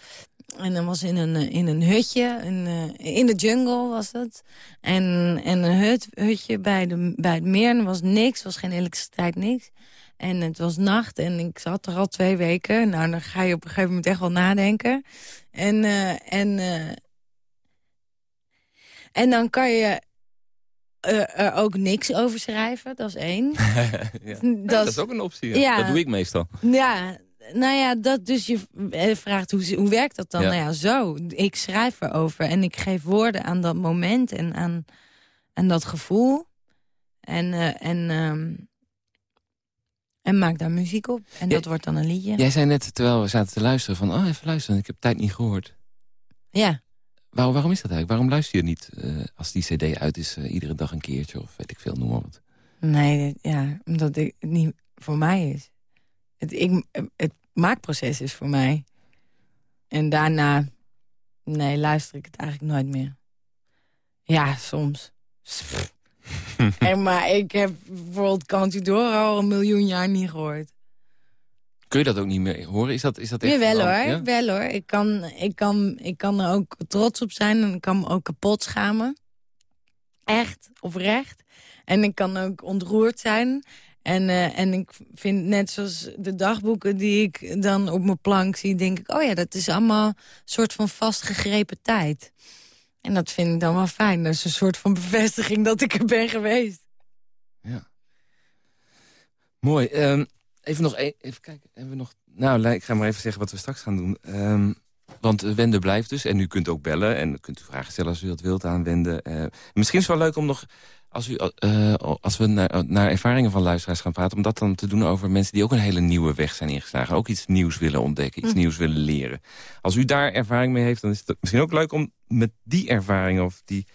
En dan was in een, eh, in een hutje, een, eh, in de jungle was dat. En, en een hut, hutje bij, de, bij het meer. En er was niks, was geen elektriciteit, niks. En het was nacht en ik zat er al twee weken. Nou, dan ga je op een gegeven moment echt wel nadenken. En, en, en dan kan je eh, er ook niks over schrijven, dat is één. ja. Dat, Dat is ook een optie. ja. Dat doe ik meestal. Ja, nou ja, dat dus je eh, vraagt hoe, hoe werkt dat dan? Ja. Nou ja, zo. Ik schrijf erover en ik geef woorden aan dat moment en aan, aan dat gevoel. En, eh, en, ehm, en maak daar muziek op. En Ja. dat wordt dan een liedje. Jij zei net, terwijl we zaten te luisteren, van... oh, even luisteren, ik heb tijd niet gehoord. Ja. Waar, waarom is dat eigenlijk? Waarom luister je niet eh, als die cd uit is... eh, iedere dag een keertje of weet ik veel, noem maar wat. Nee, ja, omdat het niet voor mij is. Het, ik, het maakproces is voor mij. En daarna, nee, luister ik het eigenlijk nooit meer. Ja, soms. en, maar ik heb bijvoorbeeld Country Door al een miljoen jaar niet gehoord. Kun je dat ook niet meer horen? Is dat, is dat echt... Wel- hoor, ja? wel hoor. Ik kan, ik, kan, ik kan er ook trots op zijn en ik kan me ook kapot schamen. Echt, oprecht. En ik kan ook ontroerd zijn. En, eh, en ik vind net zoals de dagboeken die ik dan op mijn plank zie... denk ik, oh ja, dat is allemaal een soort van vastgegrepen tijd. En dat vind ik dan wel fijn. Dat is een soort van bevestiging dat ik er ben geweest. Ja. Mooi. Ehm, even nog één. Even kijken. Hebben we nog. Nou, ik ga maar even zeggen wat we straks gaan doen. Ehm, want Wende blijft dus. En u kunt ook bellen. En kunt u vragen stellen als u dat wilt aan Wende. Eh, misschien is het wel leuk om nog. Als, u, eh, als we naar, naar ervaringen van luisteraars gaan praten... om dat dan te doen over mensen die ook een hele nieuwe weg zijn ingeslagen. Ook iets nieuws willen ontdekken, iets nieuws willen leren. Als u daar ervaring mee heeft, dan is het misschien ook leuk om met die ervaringen... of die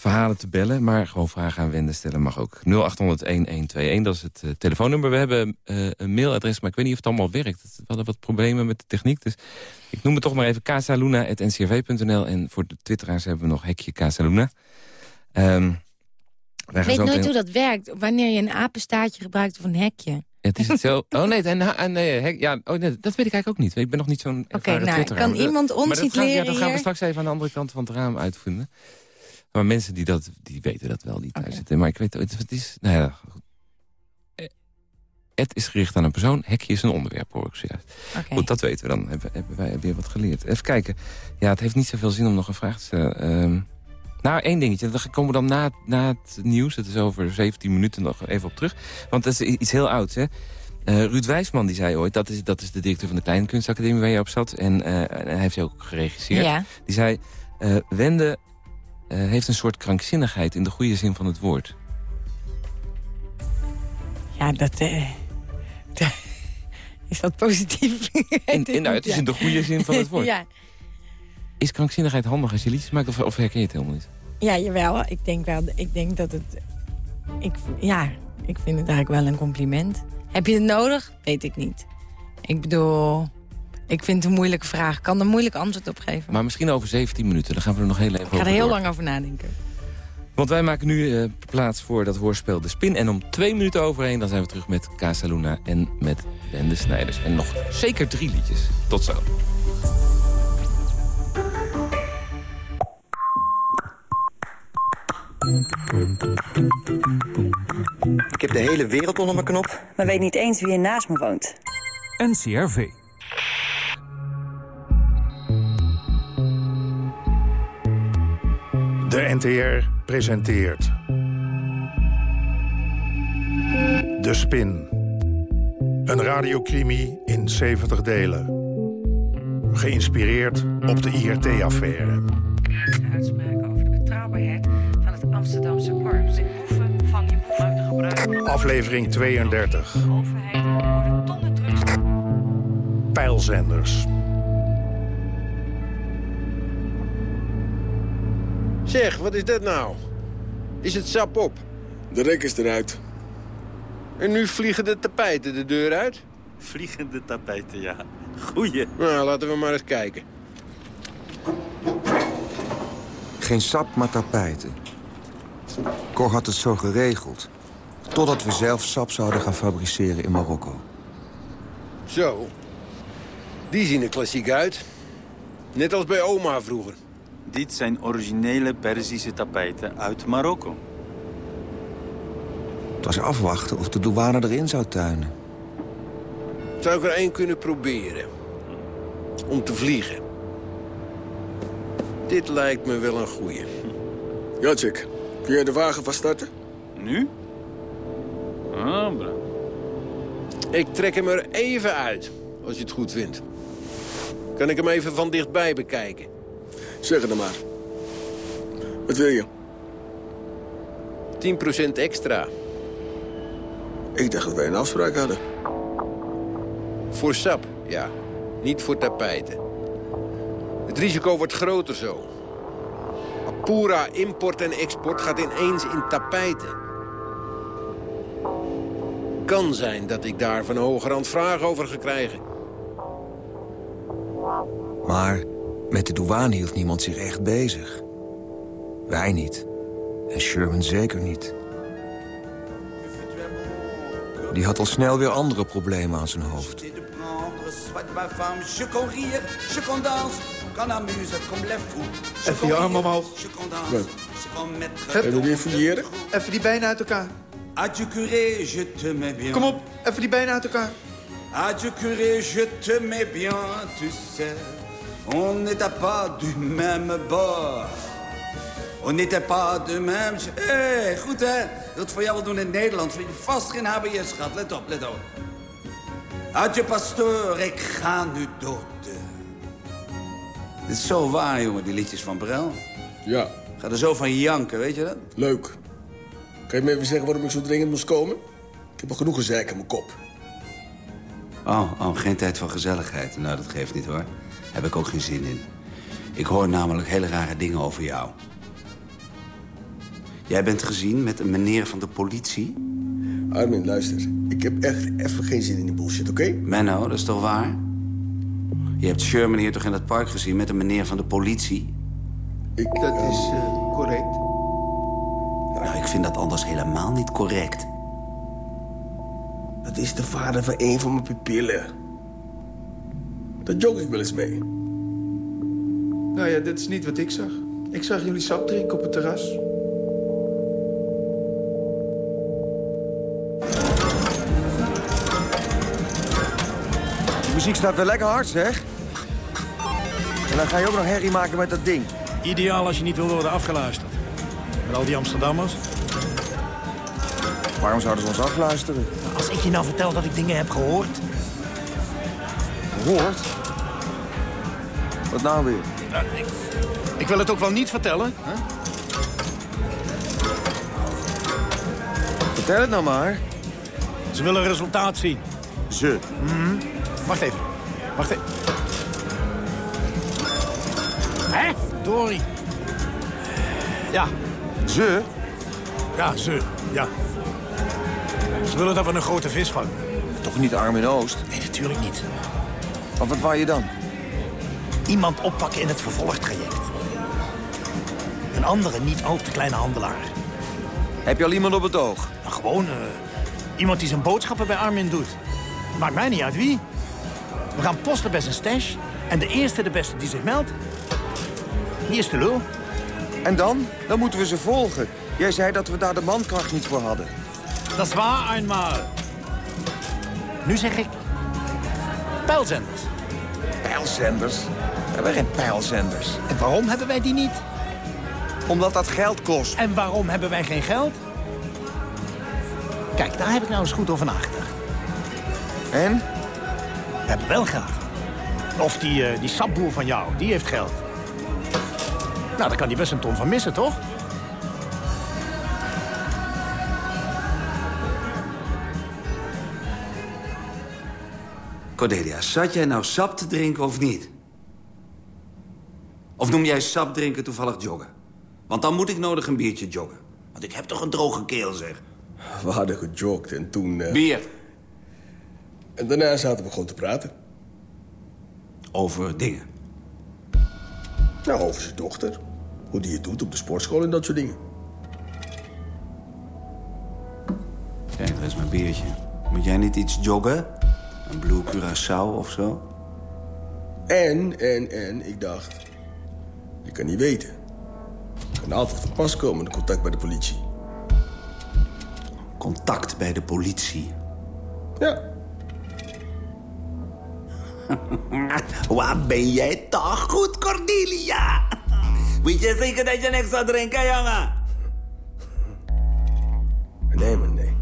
verhalen te bellen. Maar gewoon vragen aan Wende stellen mag ook. 0800-1121, dat is het eh, telefoonnummer. We hebben eh, een mailadres, maar ik weet niet of het allemaal werkt. We hadden wat problemen met de techniek. Dus ik noem het toch maar even casaluna.ncrv.nl. En voor de twitteraars hebben we nog hekje Casaluna. Ehm Ik weet nooit hoe dat werkt. Wanneer je een apenstaartje gebruikt of een hekje. Het is hetzelfde. Oh nee, en, nee, hek- ja, oh, nee, dat weet ik eigenlijk ook niet. Ik ben nog niet zo'n Oké, nou, kan iemand ons maar dat iets gaan, ja, leren dat gaan we straks even aan de andere kant van het raam uitvinden. Maar mensen die dat, die weten dat wel, die thuis zitten. Maar ik weet het, het is, nou ja. Eh, Het is gericht aan een persoon, hekje is een onderwerp, hoor ik zojuist. Goed, dat weten we dan. Hebben, hebben wij weer wat geleerd. Even kijken. Ja, het heeft niet zoveel zin om nog een vraag te stellen. Ehm, nou, één dingetje. Daar komen we dan na, na het nieuws. Het is over 17 minuten nog even op terug. Want dat is iets heel ouds, hè. Eh, Ruud Wijsman die zei ooit, dat is, dat is de directeur van de Kleine Kunstacademie waar je op zat. En eh, hij heeft je ook geregisseerd. Ja. Die zei, eh, Wende heeft een soort krankzinnigheid in de goede zin van het woord. Ja, dat... eh, is dat positief? In, in, nou, het is in de goede zin van het woord. Ja. Is krankzinnigheid handig als je liedjes maakt of, of herken je het helemaal niet? ja, jawel. Ik denk wel. Ik denk dat het... Ik, ja, ik vind het eigenlijk wel een compliment. Heb je het nodig? Weet ik niet. Ik bedoel... Ik vind het een moeilijke vraag. Ik kan er een moeilijk antwoord op geven. Maar misschien over 17 minuten, dan gaan we er nog heel even ik ga over er heel door. lang over nadenken. Want wij maken nu eh, plaats voor dat hoorspel De Spin. En om twee minuten overheen dan zijn we terug met Casa Luna en met Wende Snijders. En nog zeker drie liedjes. Tot zo. Ik heb de hele wereld onder mijn knop. maar weet niet eens wie er naast me woont. NCRV. De NTR presenteert... De Spin. Een radiocrimi in 70 delen. Geïnspireerd op de IRT-affaire. uitspraken over de betrouwbaarheid van het Amsterdamse korps. De boeven van je boeven gebruik. Aflevering 32. De overheid worden tonnen. Pijlzenders. Zeg, wat is dat nou? Is het sap op? De rek is eruit. En nu vliegen de tapijten de deur uit? Vliegende tapijten, ja. Goeie. Nou, laten we maar eens kijken. Geen sap, maar tapijten. Cor had het zo geregeld. Totdat we zelf sap zouden gaan fabriceren in Marokko. Zo. Die zien er klassiek uit. Net als bij oma vroeger. Dit zijn originele Perzische tapijten uit Marokko. Het was afwachten of de douane erin zou tuinen. Zou ik er één kunnen proberen? Om te vliegen. Dit lijkt me wel een goeie. Jacek, kun jij de wagen vast starten? Nu? Ah, bra. Ik trek hem er even uit, als je het goed vindt. Kan ik hem even van dichtbij bekijken? Zeg het dan maar. Wat wil je? 10% extra. Ik dacht dat wij een afspraak hadden. Voor sap, ja. Niet voor tapijten. Het risico wordt groter zo. Apura import en export gaat ineens in tapijten. Kan zijn dat ik daar van hogerhand vragen over ga krijgen. Maar met de douane hield niemand zich echt bezig. Wij niet. En Sherman zeker niet. Die had al snel weer andere problemen aan zijn hoofd. Even je arm omhoog. Je kon dansen, Wat? je kon mettre... Heb je weer fouilleren? Even die benen uit elkaar. Adieu curé, je te mets bien. Kom op, even die benen uit elkaar. Adieu curé, je te mets bien, tu sais. On n'était pas du même bord. On n'était pas de même... Hé, hey, goed hè? Dat voor jou wel doen in het Nederlands. Vind je vast geen HBS gehad. Let op, let op. Adieu pastoor, ik ga nu dood. Dit is zo waar, jongen, die liedjes van Brel. Ja, Ga er zo van janken, weet je dat? leuk. Kan je me even zeggen waarom ik zo dringend moest komen? Ik heb al genoeg gezeik in mijn kop. Oh, oh, geen tijd voor gezelligheid. Nou, dat geeft niet, hoor. Heb ik ook geen zin in. Ik hoor namelijk hele rare dingen over jou. Jij bent gezien met een meneer van de politie? Armin, luister. Ik heb echt even geen zin in die bullshit, oké? Menno, dat is toch waar? Je hebt Sherman hier toch in het park gezien met een meneer van de politie? Ik, dat is eh, correct. Nou, ik vind dat anders helemaal niet correct. Dat is de vader van een van mijn pupillen. Daar jog ik wel eens mee. Nou ja, dit is niet wat ik zag. Ik zag jullie sap drinken op het terras. De muziek staat weer lekker hard, zeg. En dan ga je ook nog herrie maken met dat ding. Ideaal als je niet wil worden afgeluisterd. Met al die Amsterdammers. Waarom zouden ze ons afluisteren? Als ik je nou vertel dat ik dingen heb gehoord... Gehoord? Wat nou weer? ik, ik wil het ook wel niet vertellen. Hè? Vertel het nou maar. Ze willen resultaat zien. Ze? Mhm. Wacht even. Wacht even. Hé, Dory. Ja. Ze? Ja, ze. Ja. Ze willen dat we een grote vis vangen. Toch niet Armin Oost? Nee, natuurlijk niet. Maar wat wou je dan? Iemand oppakken in het vervolgtraject. Een andere, niet al te kleine handelaar. Heb je al iemand op het oog? Nou, gewoon eh, iemand die zijn boodschappen bij Armin doet. Maakt mij niet uit wie. We gaan posten bij zijn stash. En de eerste de beste die zich meldt... die is de lul. En dan? Dan moeten we ze volgen. Jij zei dat we daar de mankracht niet voor hadden. Dat is waar eenmaal. Nu zeg ik... Pijlzenders. Pijlzenders? We hebben geen pijlzenders. En waarom hebben wij die niet? Omdat dat geld kost. En waarom hebben wij geen geld? Kijk, daar heb ik nou eens goed over nagedacht. En? We hebben wel geld. Of die, eh, die sapboer van jou, die heeft geld. Nou, daar kan hij best een ton van missen, toch? Cordelia, zat jij nou sap te drinken of niet? Of noem jij sap drinken toevallig joggen? Want dan moet ik nodig een biertje joggen. Want ik heb toch een droge keel, zeg. We hadden gejogd en toen... eh, Bier. En daarna zaten we gewoon te praten. Over dingen? Nou, over zijn dochter. Hoe die het doet op de sportschool en dat soort dingen. Kijk, daar is mijn biertje. Moet jij niet iets joggen? Een Blue Curaçao of zo? En, en, en, ik dacht... Je kan niet weten. Kan altijd van pas komen, de contact bij de politie. Contact bij de politie? Ja. Waar ben jij toch goed, Cordelia? Weet je zeker dat je niks zou drinken, jongen? Nee, maar nee.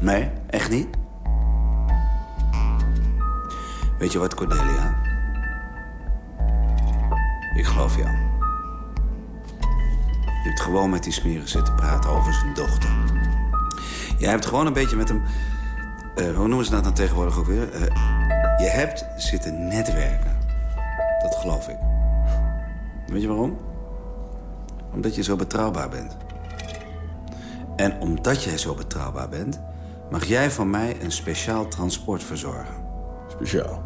Nee, echt niet? Weet je wat, Cordelia? Ik geloof jou. Je hebt gewoon met die smeren zitten praten over zijn dochter. Jij hebt gewoon een beetje met hem... eh, hoe noemen ze dat dan tegenwoordig ook weer? Eh, je hebt zitten netwerken. Dat geloof ik. Weet je waarom? Omdat je zo betrouwbaar bent. En omdat jij zo betrouwbaar bent... mag jij van mij een speciaal transport verzorgen. Speciaal?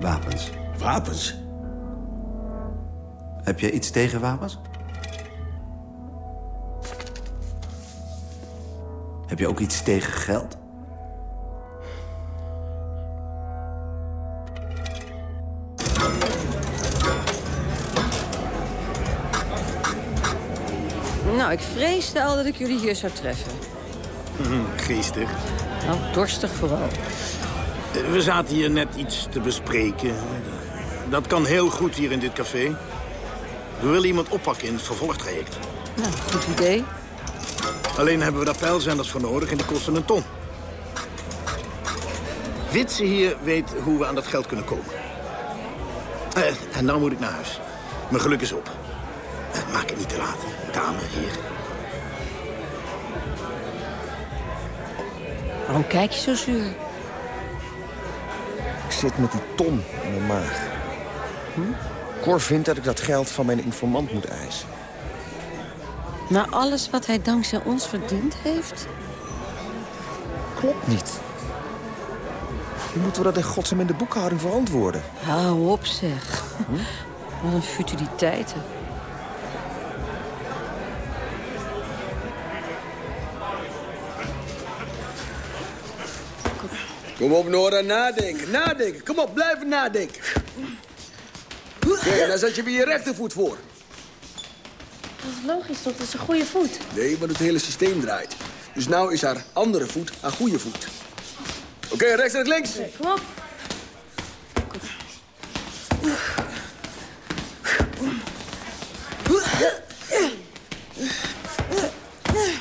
Wapens. Wapens? Heb jij iets tegen wapens? Heb je ook iets tegen geld? Nou, ik vreesde al dat ik jullie hier zou treffen. Geestig. Nou, dorstig vooral. We zaten hier net iets te bespreken. Dat kan heel goed hier in dit café. We willen iemand oppakken in het vervolgtraject. Nou, goed idee. Alleen hebben we daar pijlzenders voor nodig en die kosten een ton. Witse hier weet hoe we aan dat geld kunnen komen. Eh, en nou moet ik naar huis. Mijn geluk is op. Eh, maak het niet te laat. Dame, hier. Waarom kijk je zo zuur? Ik zit met die ton in mijn maag. Hm? Cor vindt dat ik dat geld van mijn informant moet eisen. Na alles wat hij dankzij ons verdiend heeft? Klopt niet. Nu moeten we dat in godsnaam in de boekhouding verantwoorden. Hou op, zeg. Wat een futiliteiten. Kom op, Nora, nadenken, nadenken. Kom op, blijven nadenken. Kijk, daar zet je weer je rechtervoet voor. Logisch toch, dat is een goede voet. Nee, maar het hele systeem draait. Dus nou is haar andere voet haar goede voet. Oké, rechts en links. Kom op.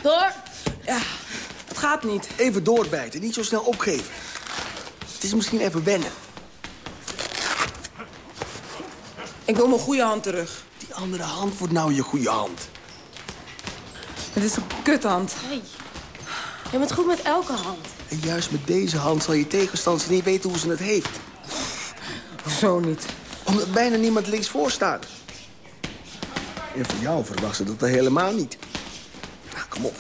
Door. Ja, het gaat niet. Even doorbijten, niet zo snel opgeven. Het is misschien even wennen. Ik wil mijn goede hand terug. Die andere hand wordt nou je goede hand. Het is een kuthand. Hey. Je bent goed met elke hand. En juist met deze hand zal je tegenstander niet weten hoe ze het heeft. Zo niet. Omdat bijna niemand links voor staat. En van jou verwacht ze dat er helemaal niet. Nou, kom op.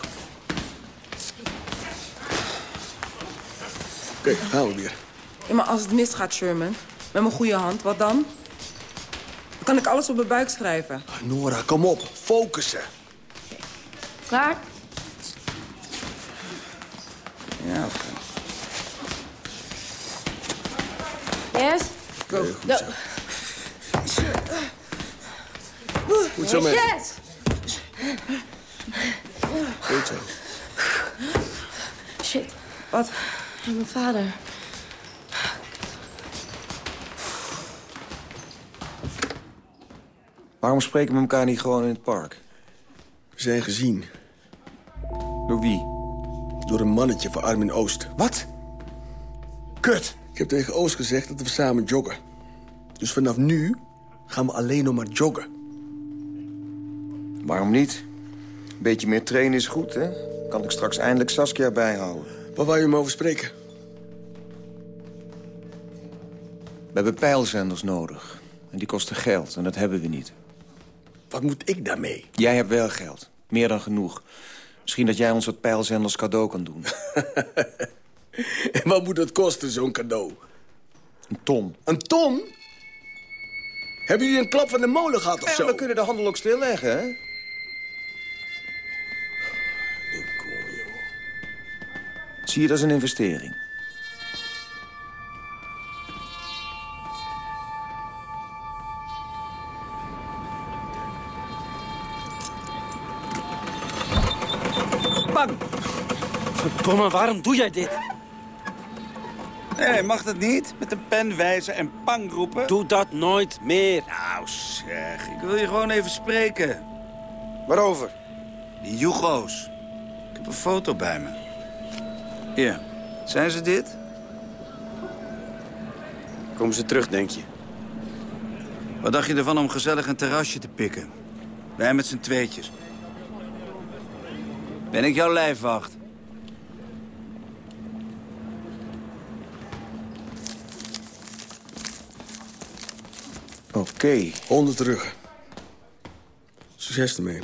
Oké, gaan we weer. Ja, maar als het misgaat, Sherman, met mijn goede hand, wat dan? Kan ik alles op mijn buik schrijven. Nora, kom op. Focussen. Klaar? Ja, oké. Yes? Go. Go. Goed zo, man. Yes! Goed zo. Shit. Wat? En mijn vader. Waarom spreken we elkaar niet gewoon in het park? We zijn gezien. Door wie? Door een mannetje van Armin Oost. Wat? Kut! Ik heb tegen Oost gezegd dat we samen joggen. Dus vanaf nu gaan we alleen nog maar joggen. Waarom niet? Een beetje meer trainen is goed, hè? Kan ik straks eindelijk Saskia bijhouden. Waar wou je me over spreken? We hebben pijlzenders nodig. En die kosten geld, en dat hebben we niet. Wat moet ik daarmee? Jij hebt wel geld. Meer dan genoeg. Misschien dat jij ons wat pijlzenders cadeau kan doen. En wat moet het kosten, zo'n cadeau? Een ton. Een ton? Hebben jullie een klap van de molen gehad of Ja, zo? we kunnen de handel ook stilleggen, hè? Zie je dat als een investering? Verdomme, waarom doe jij dit? Nee, mag dat niet? Met een pen wijzen en pang roepen? Doe dat nooit meer. Nou zeg, ik wil je gewoon even spreken. Waarover? Die Jugo's. Ik heb een foto bij me. Hier, zijn ze dit? Komen ze terug, denk je? Wat dacht je ervan om gezellig een terrasje te pikken? Wij met z'n tweetjes. Ben ik jouw lijfwacht? Oké. Honden terug. Succes ermee.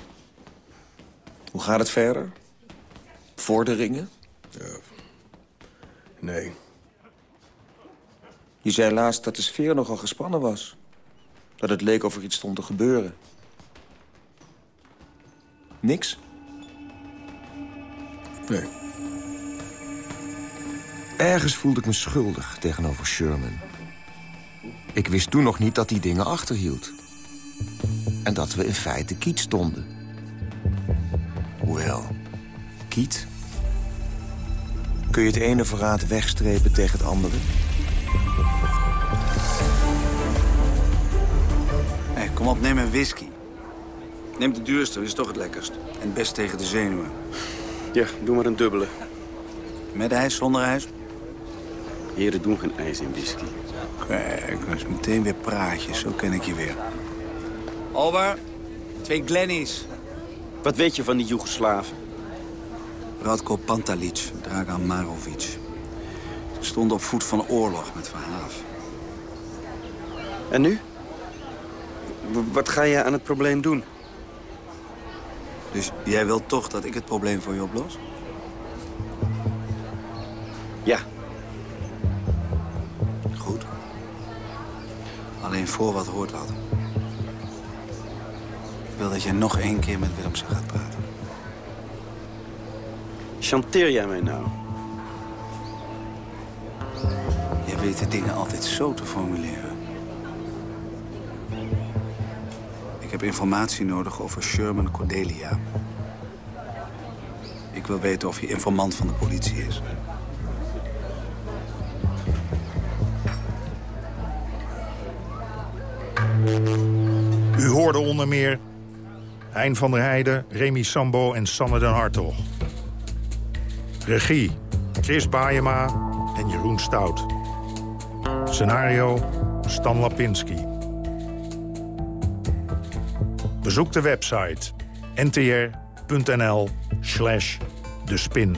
Hoe gaat het verder? Vorderingen? Nee. Je zei laatst dat de sfeer nogal gespannen was. Dat het leek of er iets stond te gebeuren. Niks? Nee. Ergens voelde ik me schuldig tegenover Sherman. Ik wist toen nog niet dat hij dingen achterhield. En dat we in feite kiet stonden. Hoewel, kiet... Kun je het ene verraad wegstrepen tegen het andere? Hé, kom op, neem een whisky. Neem de duurste, is toch het lekkerst. En best tegen de zenuwen. Ja, doe maar een dubbele. Met ijs, zonder ijs? Heren doen geen ijs in whisky. Kijk, dat is meteen weer praatjes. Zo ken ik je weer. Alba, twee Glennies. Wat weet je van die Joegoslaven? Radko Pantalic, Dragan Marovic. Ze stonden op voet van oorlog met Verhaaf. En nu? W- wat ga je aan het probleem doen? Dus jij wilt toch dat ik het probleem voor je oplos? Ja. Alleen voor wat hoort wat. Ik wil dat jij nog één keer met Willemsen gaat praten. Chanteer jij mij nou? Jij weet de dingen altijd zo te formuleren. Ik heb informatie nodig over Sherman Cordelia. Ik wil weten of hij informant van de politie is. U hoorde onder meer Hein van der Heijden, Remy Sambo en Sanne den Hartog. Regie, Chris Baayema en Jeroen Stout. Scenario, Stan Lapinski. Bezoek de website ntr.nl slash de spin.